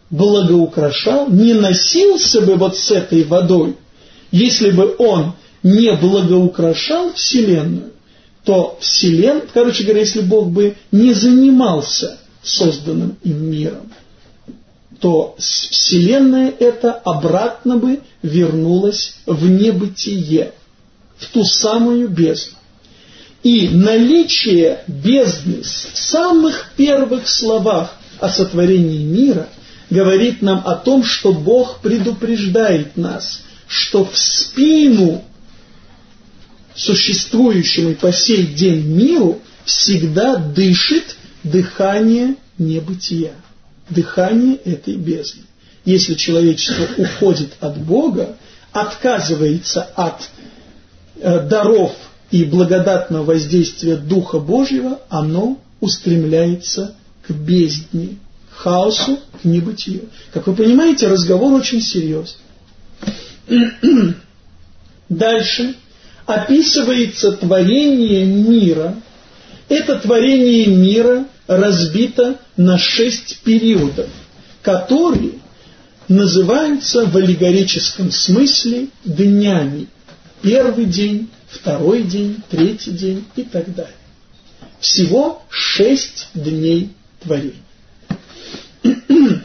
благоукрашал, не носился бы вот с этой водой, если бы он не благоукрашал Вселенную, то Вселен, короче говоря, если Бог бы не занимался созданным им миром, то Вселенная эта обратно бы вернулась в небытие, в ту самую бездну. И наличие бездны в самых первых словах о сотворении мира говорит нам о том, что Бог предупреждает нас, что в спину существующему и по сей день миру всегда дышит дыхание небытия, дыхание этой бездны. Если человечество уходит от Бога, отказывается от э, даров и благодатного воздействия Духа Божьего, оно устремляется к бездне, к хаосу, к небытию. Как вы понимаете, разговор очень серьезный. Дальше описывается творение мира. Это творение мира разбито на шесть периодов, которые называются в аллегорическом смысле днями. Первый день, второй день, третий день и так далее. Всего шесть дней творения. *clears throat*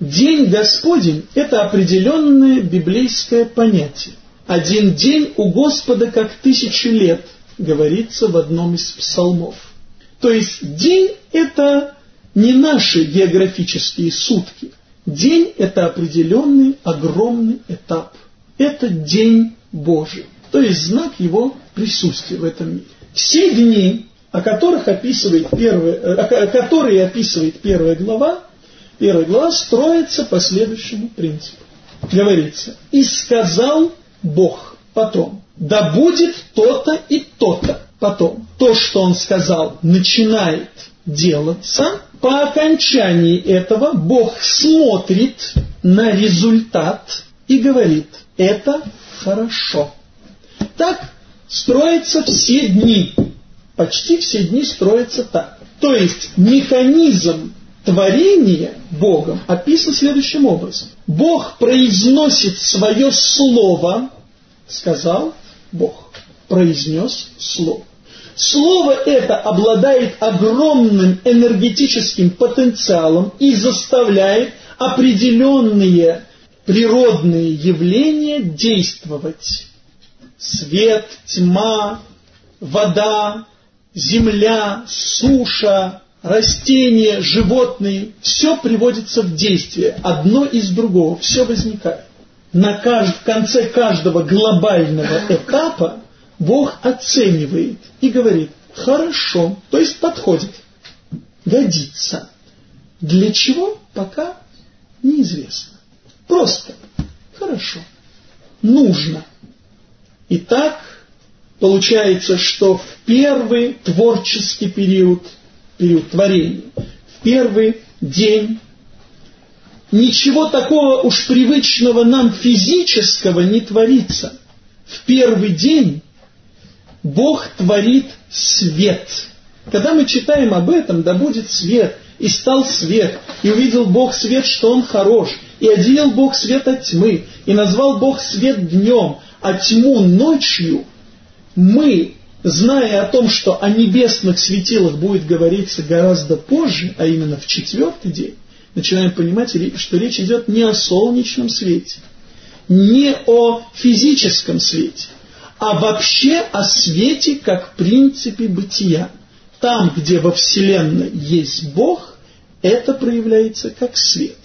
День Господень – это определенное библейское понятие. Один день у Господа как тысячи лет, говорится в одном из псалмов. То есть день – это не наши географические сутки. День – это определенный огромный этап. Это день Божий, то есть знак его присутствия в этом мире. Все дни, о которых описывает первая, которые описывает первая глава, первая глава строится по следующему принципу. Говорится, «И сказал Бог потом, да будет то-то и то-то потом». То, что Он сказал, начинает делаться, по окончании этого Бог смотрит на результат и говорит, это хорошо. Так строятся все дни. Почти все дни строятся так. То есть механизм творения Богом описан следующим образом. Бог произносит свое слово, сказал Бог, произнес слово. Слово это обладает огромным энергетическим потенциалом и заставляет определенные природные явления действовать. Свет, тьма, вода, земля, суша, растения, животные, все приводится в действие, одно из другого, все возникает. На кажд... В конце каждого глобального этапа Бог оценивает и говорит, хорошо, то есть подходит, годится. Для чего, пока неизвестно. Просто, хорошо, нужно. Итак, получается, что в первый творческий период, период творения, в первый день ничего такого уж привычного нам физического не творится. В первый день Бог творит свет. Когда мы читаем об этом, да будет свет, и стал свет, и увидел Бог свет, что он хорош, И отделил Бог свет от тьмы, и назвал Бог свет днем, а тьму ночью. Мы, зная о том, что о небесных светилах будет говориться гораздо позже, а именно в четвертый день, начинаем понимать, что речь идет не о солнечном свете, не о физическом свете, а вообще о свете как принципе бытия. Там, где во Вселенной есть Бог, это проявляется как свет.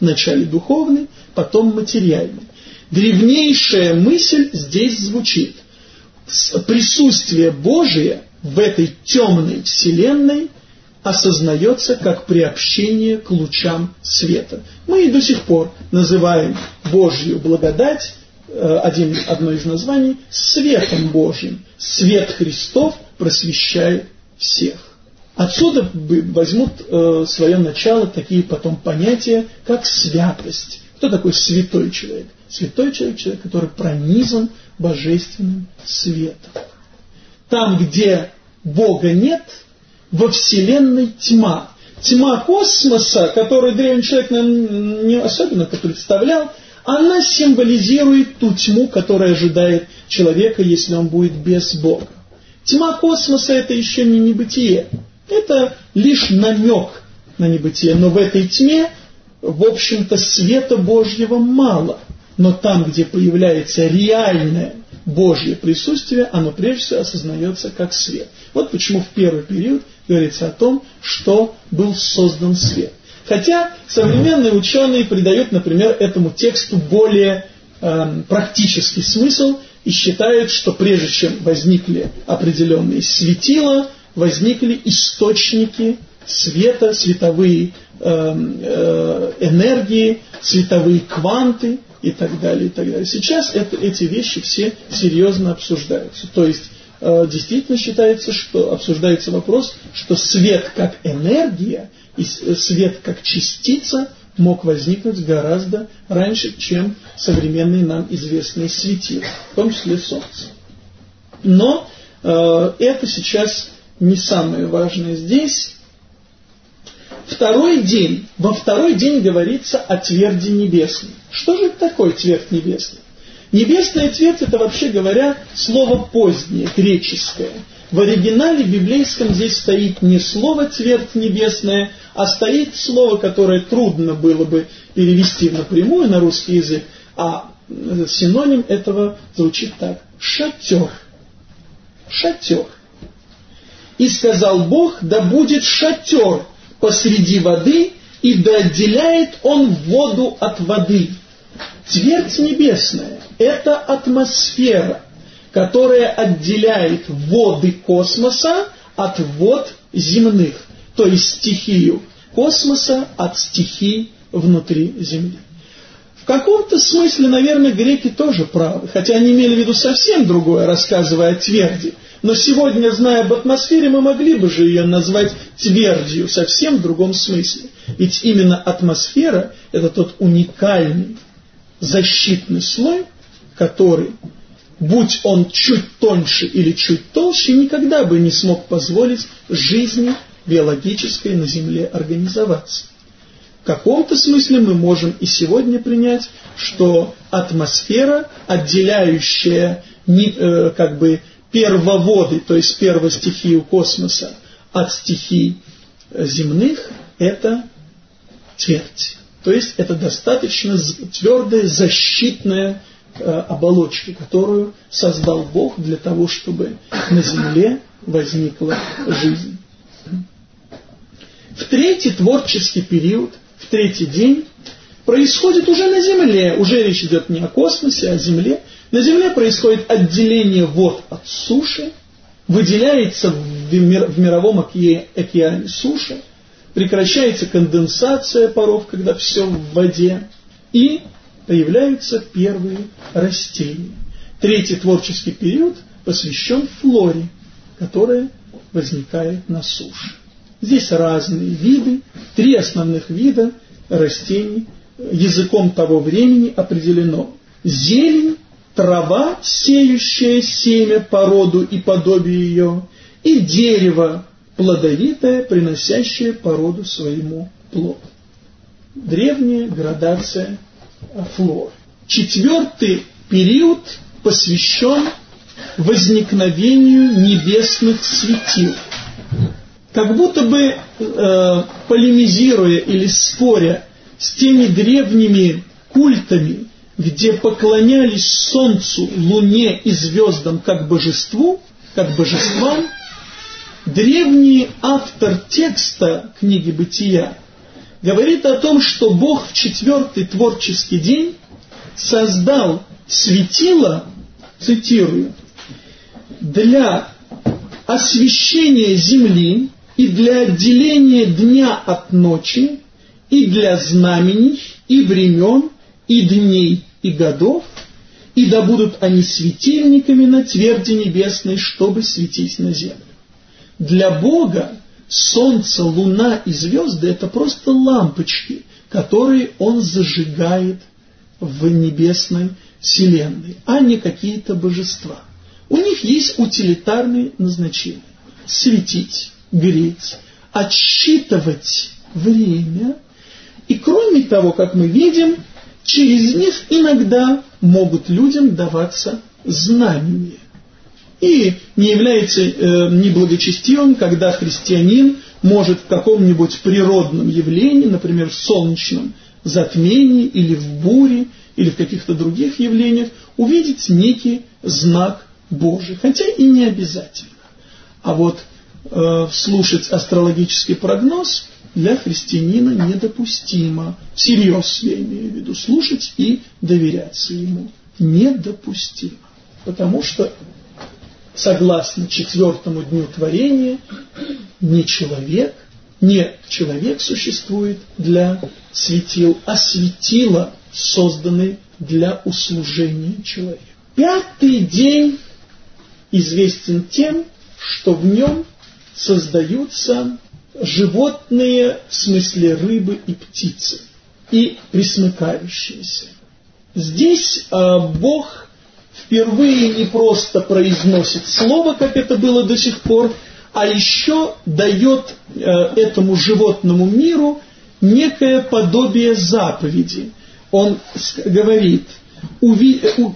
Вначале духовный, потом материальный. Древнейшая мысль здесь звучит. Присутствие Божие в этой темной Вселенной осознается как приобщение к лучам света. Мы и до сих пор называем Божью благодать, один, одно из названий, светом Божьим. Свет Христов просвещает всех. Отсюда возьмут э, свое начало такие потом понятия, как святость. Кто такой святой человек? Святой человек – человек, который пронизан божественным светом. Там, где Бога нет, во Вселенной тьма. Тьма космоса, которую древний человек наверное, не особенно представлял, она символизирует ту тьму, которая ожидает человека, если он будет без Бога. Тьма космоса – это еще не небытие. Это лишь намек на небытие, но в этой тьме, в общем-то, света Божьего мало. Но там, где появляется реальное Божье присутствие, оно прежде всего осознается как свет. Вот почему в первый период говорится о том, что был создан свет. Хотя современные ученые придают, например, этому тексту более э, практический смысл и считают, что прежде чем возникли определенные светила, возникли источники света, световые э, э, энергии, световые кванты и так далее, и так далее. Сейчас это, эти вещи все серьезно обсуждаются. То есть э, действительно считается, что обсуждается вопрос, что свет как энергия и свет как частица мог возникнуть гораздо раньше, чем современные нам известные светила, в том числе Солнце. Но э, это сейчас не самое важное здесь. Второй день. Во второй день говорится о тверди небесной. Что же это такое твердь небесная? Небесная твердь это вообще говоря слово позднее, греческое. В оригинале библейском здесь стоит не слово твердь небесная, а стоит слово, которое трудно было бы перевести напрямую на русский язык, а синоним этого звучит так. Шатер. Шатер. И сказал Бог, да будет шатер посреди воды, и да отделяет он воду от воды. Твердь небесная – это атмосфера, которая отделяет воды космоса от вод земных, то есть стихию космоса от стихий внутри Земли. В каком-то смысле, наверное, греки тоже правы, хотя они имели в виду совсем другое, рассказывая о тверди. Но сегодня, зная об атмосфере, мы могли бы же ее назвать твердью, совсем в другом смысле. Ведь именно атмосфера – это тот уникальный защитный слой, который, будь он чуть тоньше или чуть толще, никогда бы не смог позволить жизни биологической на Земле организоваться. В каком-то смысле мы можем и сегодня принять, что атмосфера, отделяющая э, как бы первоводы, то есть первостихию космоса от стихий земных, это твердь. То есть это достаточно твердая защитная э, оболочка, которую создал Бог для того, чтобы на земле возникла жизнь. В третий творческий период, в третий день, происходит уже на Земле, уже речь идет не о космосе, а о Земле, на Земле происходит отделение вод от суши, выделяется в, мировом океане суши, прекращается конденсация паров, когда все в воде, и появляются первые растения. Третий творческий период посвящен флоре, которая возникает на суше. Здесь разные виды, три основных вида растений языком того времени определено. Зелень, трава, сеющая семя, породу и подобие ее, и дерево, плодовитое, приносящее породу своему плод. древняя градация флоры. Четвертый период посвящен возникновению небесных светил. Как будто бы э, полемизируя или споря с теми древними культами, где поклонялись Солнцу, Луне и звездам как божеству, как божествам, древний автор текста книги «Бытия» говорит о том, что Бог в четвертый творческий день создал светило, цитирую, для освещения земли и для отделения дня от ночи, и для знамений, и времен, и дней, и годов, и да будут они светильниками на тверди небесной, чтобы светить на землю. Для Бога солнце, луна и звезды – это просто лампочки, которые Он зажигает в небесной вселенной, а не какие-то божества. У них есть утилитарные назначения – светить, греть, отсчитывать время. И кроме того, как мы видим, через них иногда могут людям даваться знания. И не является э, неблагочестивым, когда христианин может в каком-нибудь природном явлении, например, в солнечном затмении или в буре, или в каких-то других явлениях, увидеть некий знак Божий, хотя и не обязательно. А вот э, слушать астрологический прогноз для христианина недопустимо. Всерьез я имею в виду слушать и доверяться ему. Недопустимо. Потому что согласно четвертому дню творения, не человек, не человек существует для светил, а светила созданы для услужения человека. Пятый день известен тем, что в нем создаются животные, в смысле рыбы и птицы, и присмыкающиеся. Здесь э, Бог впервые не просто произносит слово, как это было до сих пор, а еще дает э, этому животному миру некое подобие заповеди. Он говорит,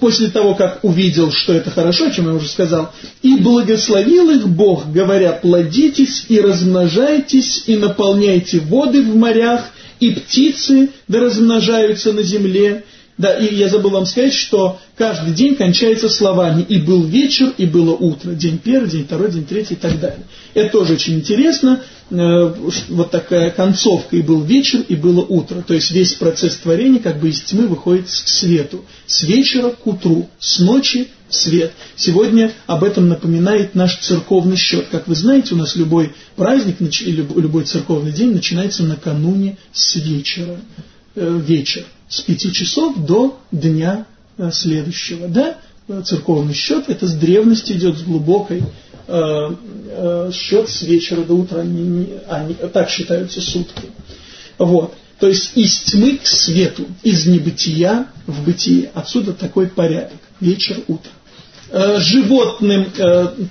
после того, как увидел, что это хорошо, чем я уже сказал, и благословил их Бог, говоря, плодитесь и размножайтесь, и наполняйте воды в морях, и птицы да размножаются на земле, да, и я забыл вам сказать, что каждый день кончается словами «и был вечер, и было утро». День первый, день второй, день третий и так далее. Это тоже очень интересно. Э, вот такая концовка «и был вечер, и было утро». То есть весь процесс творения как бы из тьмы выходит к свету. С вечера к утру, с ночи в свет. Сегодня об этом напоминает наш церковный счет. Как вы знаете, у нас любой праздник, любой церковный день начинается накануне с вечера. Э, вечер с пяти часов до дня э, следующего. Да? Церковный счет это с древности идет, с глубокой э, счет с вечера до утра, а, не, так считаются сутки. Вот. То есть из тьмы к свету, из небытия в бытие. Отсюда такой порядок. Вечер, утро. Животным,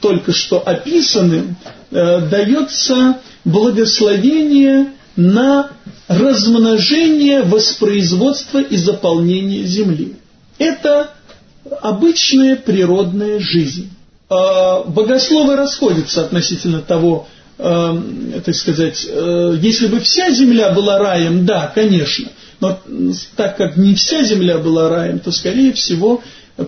только что описанным, дается благословение на размножение, воспроизводство и заполнение земли. Это обычная природная жизнь. А, богословы расходятся относительно того, э, так сказать, э, если бы вся земля была раем, да, конечно, но так как не вся земля была раем, то, скорее всего,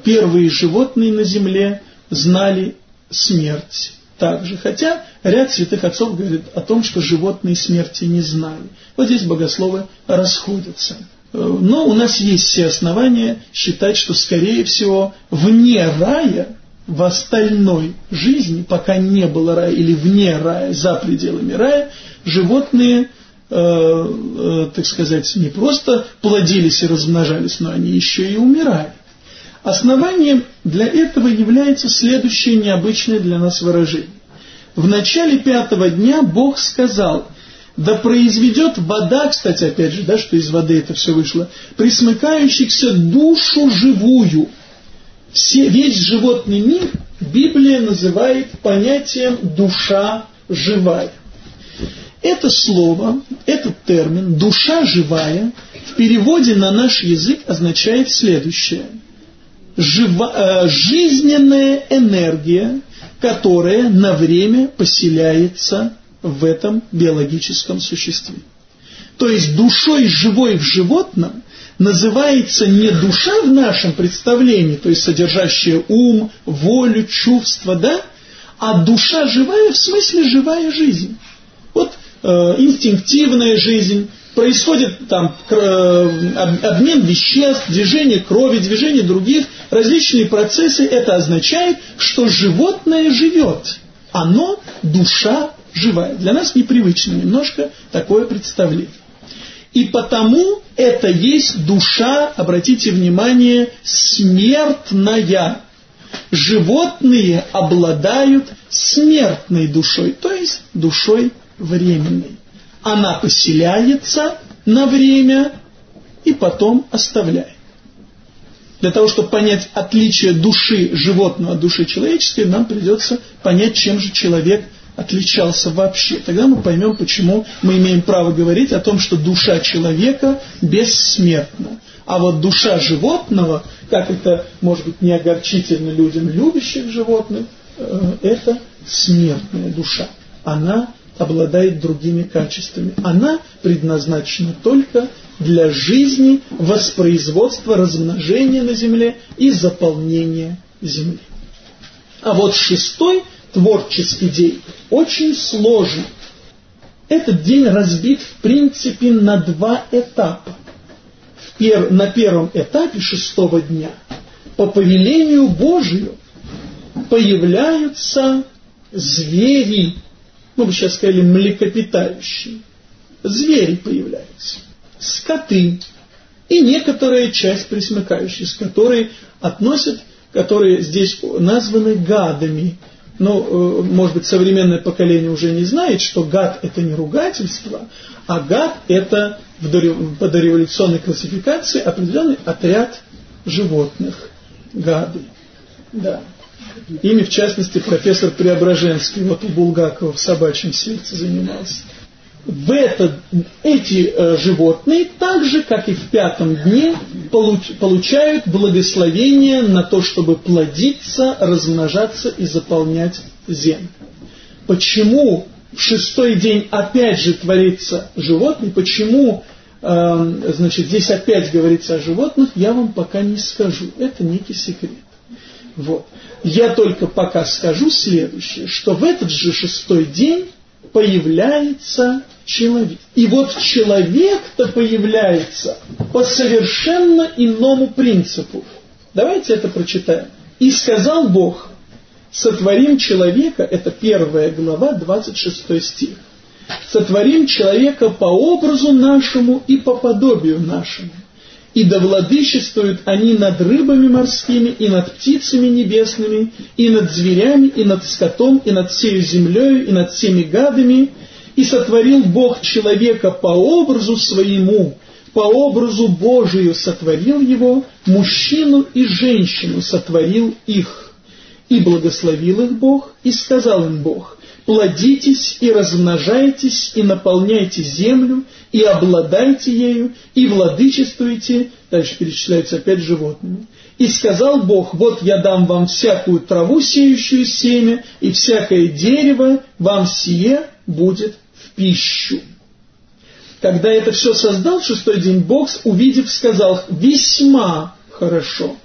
первые животные на земле знали смерть также. Хотя ряд святых отцов говорит о том, что животные смерти не знали. Вот здесь богословы расходятся. Э, но у нас есть все основания считать, что, скорее всего, вне рая, в остальной жизни, пока не было рая, или вне рая, за пределами рая, животные, э, э, так сказать, не просто плодились и размножались, но они еще и умирали. Основанием для этого является следующее необычное для нас выражение. В начале пятого дня Бог сказал, да произведет вода, кстати, опять же, да, что из воды это все вышло, присмыкающихся душу живую. Все, весь животный мир Библия называет понятием душа живая. Это слово, этот термин «душа живая» в переводе на наш язык означает следующее. Э, жизненная энергия, которая на время поселяется в этом биологическом существе. То есть душой живой в животном называется не душа в нашем представлении, то есть содержащая ум, волю, чувства, да, а душа живая в смысле живая жизнь. Вот э, инстинктивная жизнь, происходит там э, обмен веществ, движение крови, движение других, различные процессы, это означает, что животное живет, оно душа живая. Для нас непривычно немножко такое представление. И потому это есть душа, обратите внимание, смертная. Животные обладают смертной душой, то есть душой временной. Она поселяется на время и потом оставляет. Для того, чтобы понять отличие души животного от души человеческой, нам придется понять, чем же человек отличался вообще. Тогда мы поймем, почему мы имеем право говорить о том, что душа человека бессмертна. А вот душа животного, как это может быть не огорчительно людям, любящих животных, э, это смертная душа. Она обладает другими качествами. Она предназначена только для жизни, воспроизводства, размножения на земле и заполнения земли. А вот шестой творческий день очень сложен. Этот день разбит в принципе на два этапа. Пер, на первом этапе шестого дня по повелению Божию появляются звери, мы бы сейчас сказали млекопитающие. Звери появляются, скоты и некоторая часть присмыкающихся, которые относят, которые здесь названы гадами, но, э, может быть, современное поколение уже не знает, что гад – это не ругательство, а гад – это в дореволюционной классификации определенный отряд животных. Гады. Да. Ими, в частности, профессор Преображенский, вот у Булгакова в собачьем сердце занимался. В этот, эти э, животные, так же, как и в пятом дне, получ, получают благословение на то, чтобы плодиться, размножаться и заполнять землю. Почему в шестой день опять же творится животный, почему э, значит, здесь опять говорится о животных, я вам пока не скажу. Это некий секрет. Вот. Я только пока скажу следующее, что в этот же шестой день появляется человек. И вот человек-то появляется по совершенно иному принципу. Давайте это прочитаем. «И сказал Бог, сотворим человека», это первая глава, 26 стих, «сотворим человека по образу нашему и по подобию нашему, и да владычествуют они над рыбами морскими, и над птицами небесными, и над зверями, и над скотом, и над всею землею, и над всеми гадами, и сотворил Бог человека по образу своему, по образу Божию сотворил его, мужчину и женщину сотворил их. И благословил их Бог, и сказал им Бог, плодитесь и размножайтесь, и наполняйте землю, и обладайте ею, и владычествуйте, дальше перечисляются опять животными. И сказал Бог, вот я дам вам всякую траву, сеющую семя, и всякое дерево, вам сие будет в пищу. Когда это все создал, шестой день Бог, увидев, сказал, весьма хорошо.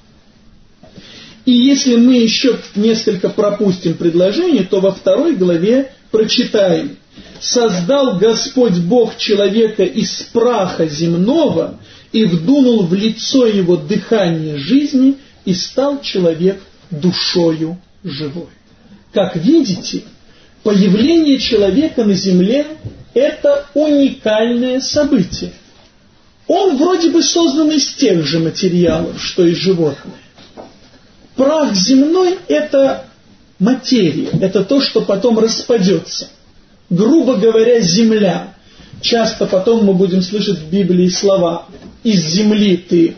И если мы еще несколько пропустим предложений, то во второй главе прочитаем. «Создал Господь Бог человека из праха земного и вдунул в лицо его дыхание жизни, и стал человек душою живой». Как видите, появление человека на земле – это уникальное событие. Он вроде бы создан из тех же материалов, что и животные Прах земной – это материя, это то, что потом распадется. Грубо говоря, земля. Часто потом мы будем слышать в Библии слова «Из земли ты э,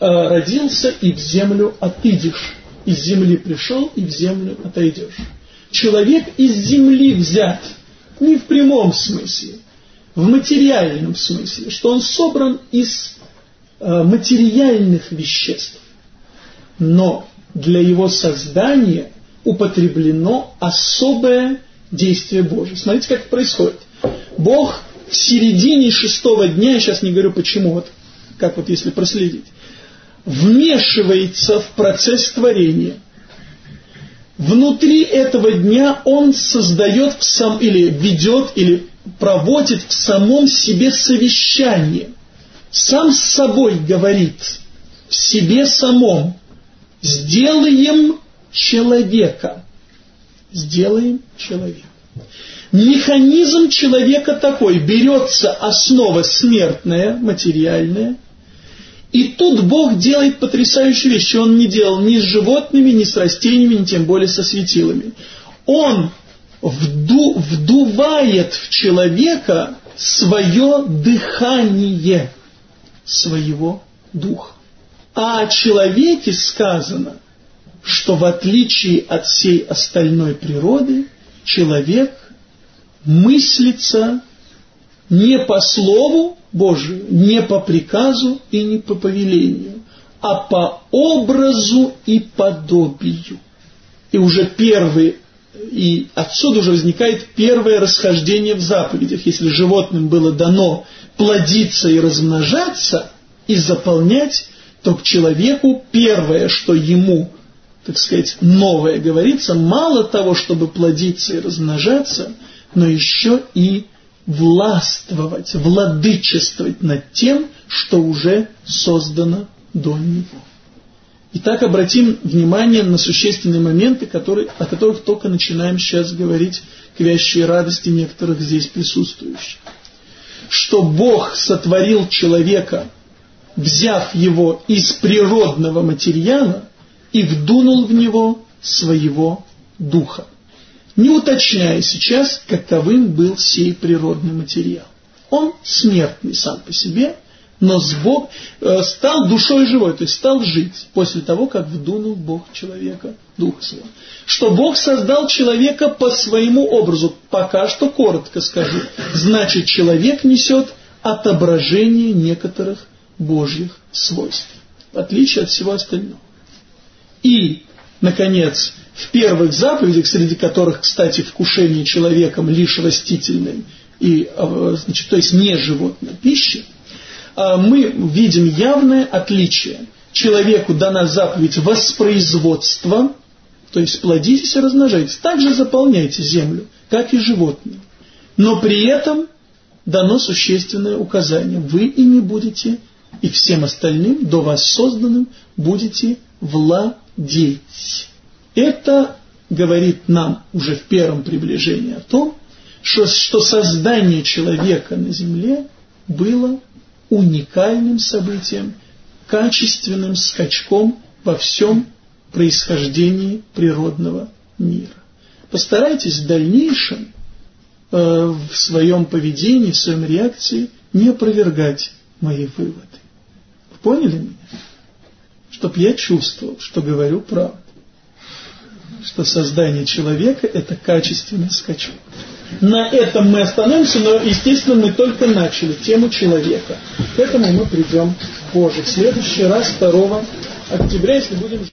родился, и в землю отыдешь. Из земли пришел, и в землю отойдешь». Человек из земли взят, не в прямом смысле, в материальном смысле, что он собран из э, материальных веществ. Но для его создания употреблено особое действие Божие. Смотрите, как это происходит. Бог в середине шестого дня, я сейчас не говорю почему, вот как вот если проследить, вмешивается в процесс творения. Внутри этого дня он создает в сам, или ведет, или проводит в самом себе совещание. Сам с собой говорит, в себе самом, сделаем человека. Сделаем человека. Механизм человека такой. Берется основа смертная, материальная, и тут Бог делает потрясающую вещь, что Он не делал ни с животными, ни с растениями, ни тем более со светилами. Он вду, вдувает в человека свое дыхание своего духа. А о человеке сказано, что в отличие от всей остальной природы, человек мыслится не по слову Божию, не по приказу и не по повелению, а по образу и подобию. И уже первый, и отсюда уже возникает первое расхождение в заповедях. Если животным было дано плодиться и размножаться, и заполнять, то к человеку первое, что ему так сказать, новое говорится, мало того, чтобы плодиться и размножаться, но еще и властвовать, владычествовать над тем, что уже создано до него. Итак, обратим внимание на существенные моменты, которые, о которых только начинаем сейчас говорить к вящей радости некоторых здесь присутствующих. Что Бог сотворил человека, взяв его из природного материала, и вдунул в него своего духа, не уточняя сейчас, каковым был сей природный материал. Он смертный сам по себе, но с Бог, э, стал душой живой, то есть стал жить после того, как вдунул Бог человека, Дух Своего. Что Бог создал человека по своему образу, пока что коротко скажу, значит человек несет отображение некоторых Божьих свойств, в отличие от всего остального. И, наконец, в первых заповедях, среди которых, кстати, вкушение человеком лишь растительной, и, а, значит, то есть не животной пищи, а, мы видим явное отличие. Человеку дана заповедь воспроизводства, то есть плодитесь и размножайтесь, также заполняйте землю, как и животные. Но при этом дано существенное указание. Вы ими будете и всем остальным, до вас созданным, будете владеть. Это говорит нам уже в первом приближении о том, что, что создание человека на земле было уникальным событием, качественным скачком во всем происхождении природного мира. Постарайтесь в дальнейшем э, в своем поведении, в своем реакции не опровергать мои выводы. Вы поняли меня? Чтоб я чувствовал, что говорю правду что создание человека – это качественный скачок. На этом мы остановимся, но, естественно, мы только начали тему человека. К этому мы придем позже. В следующий раз, 2 октября, если будем...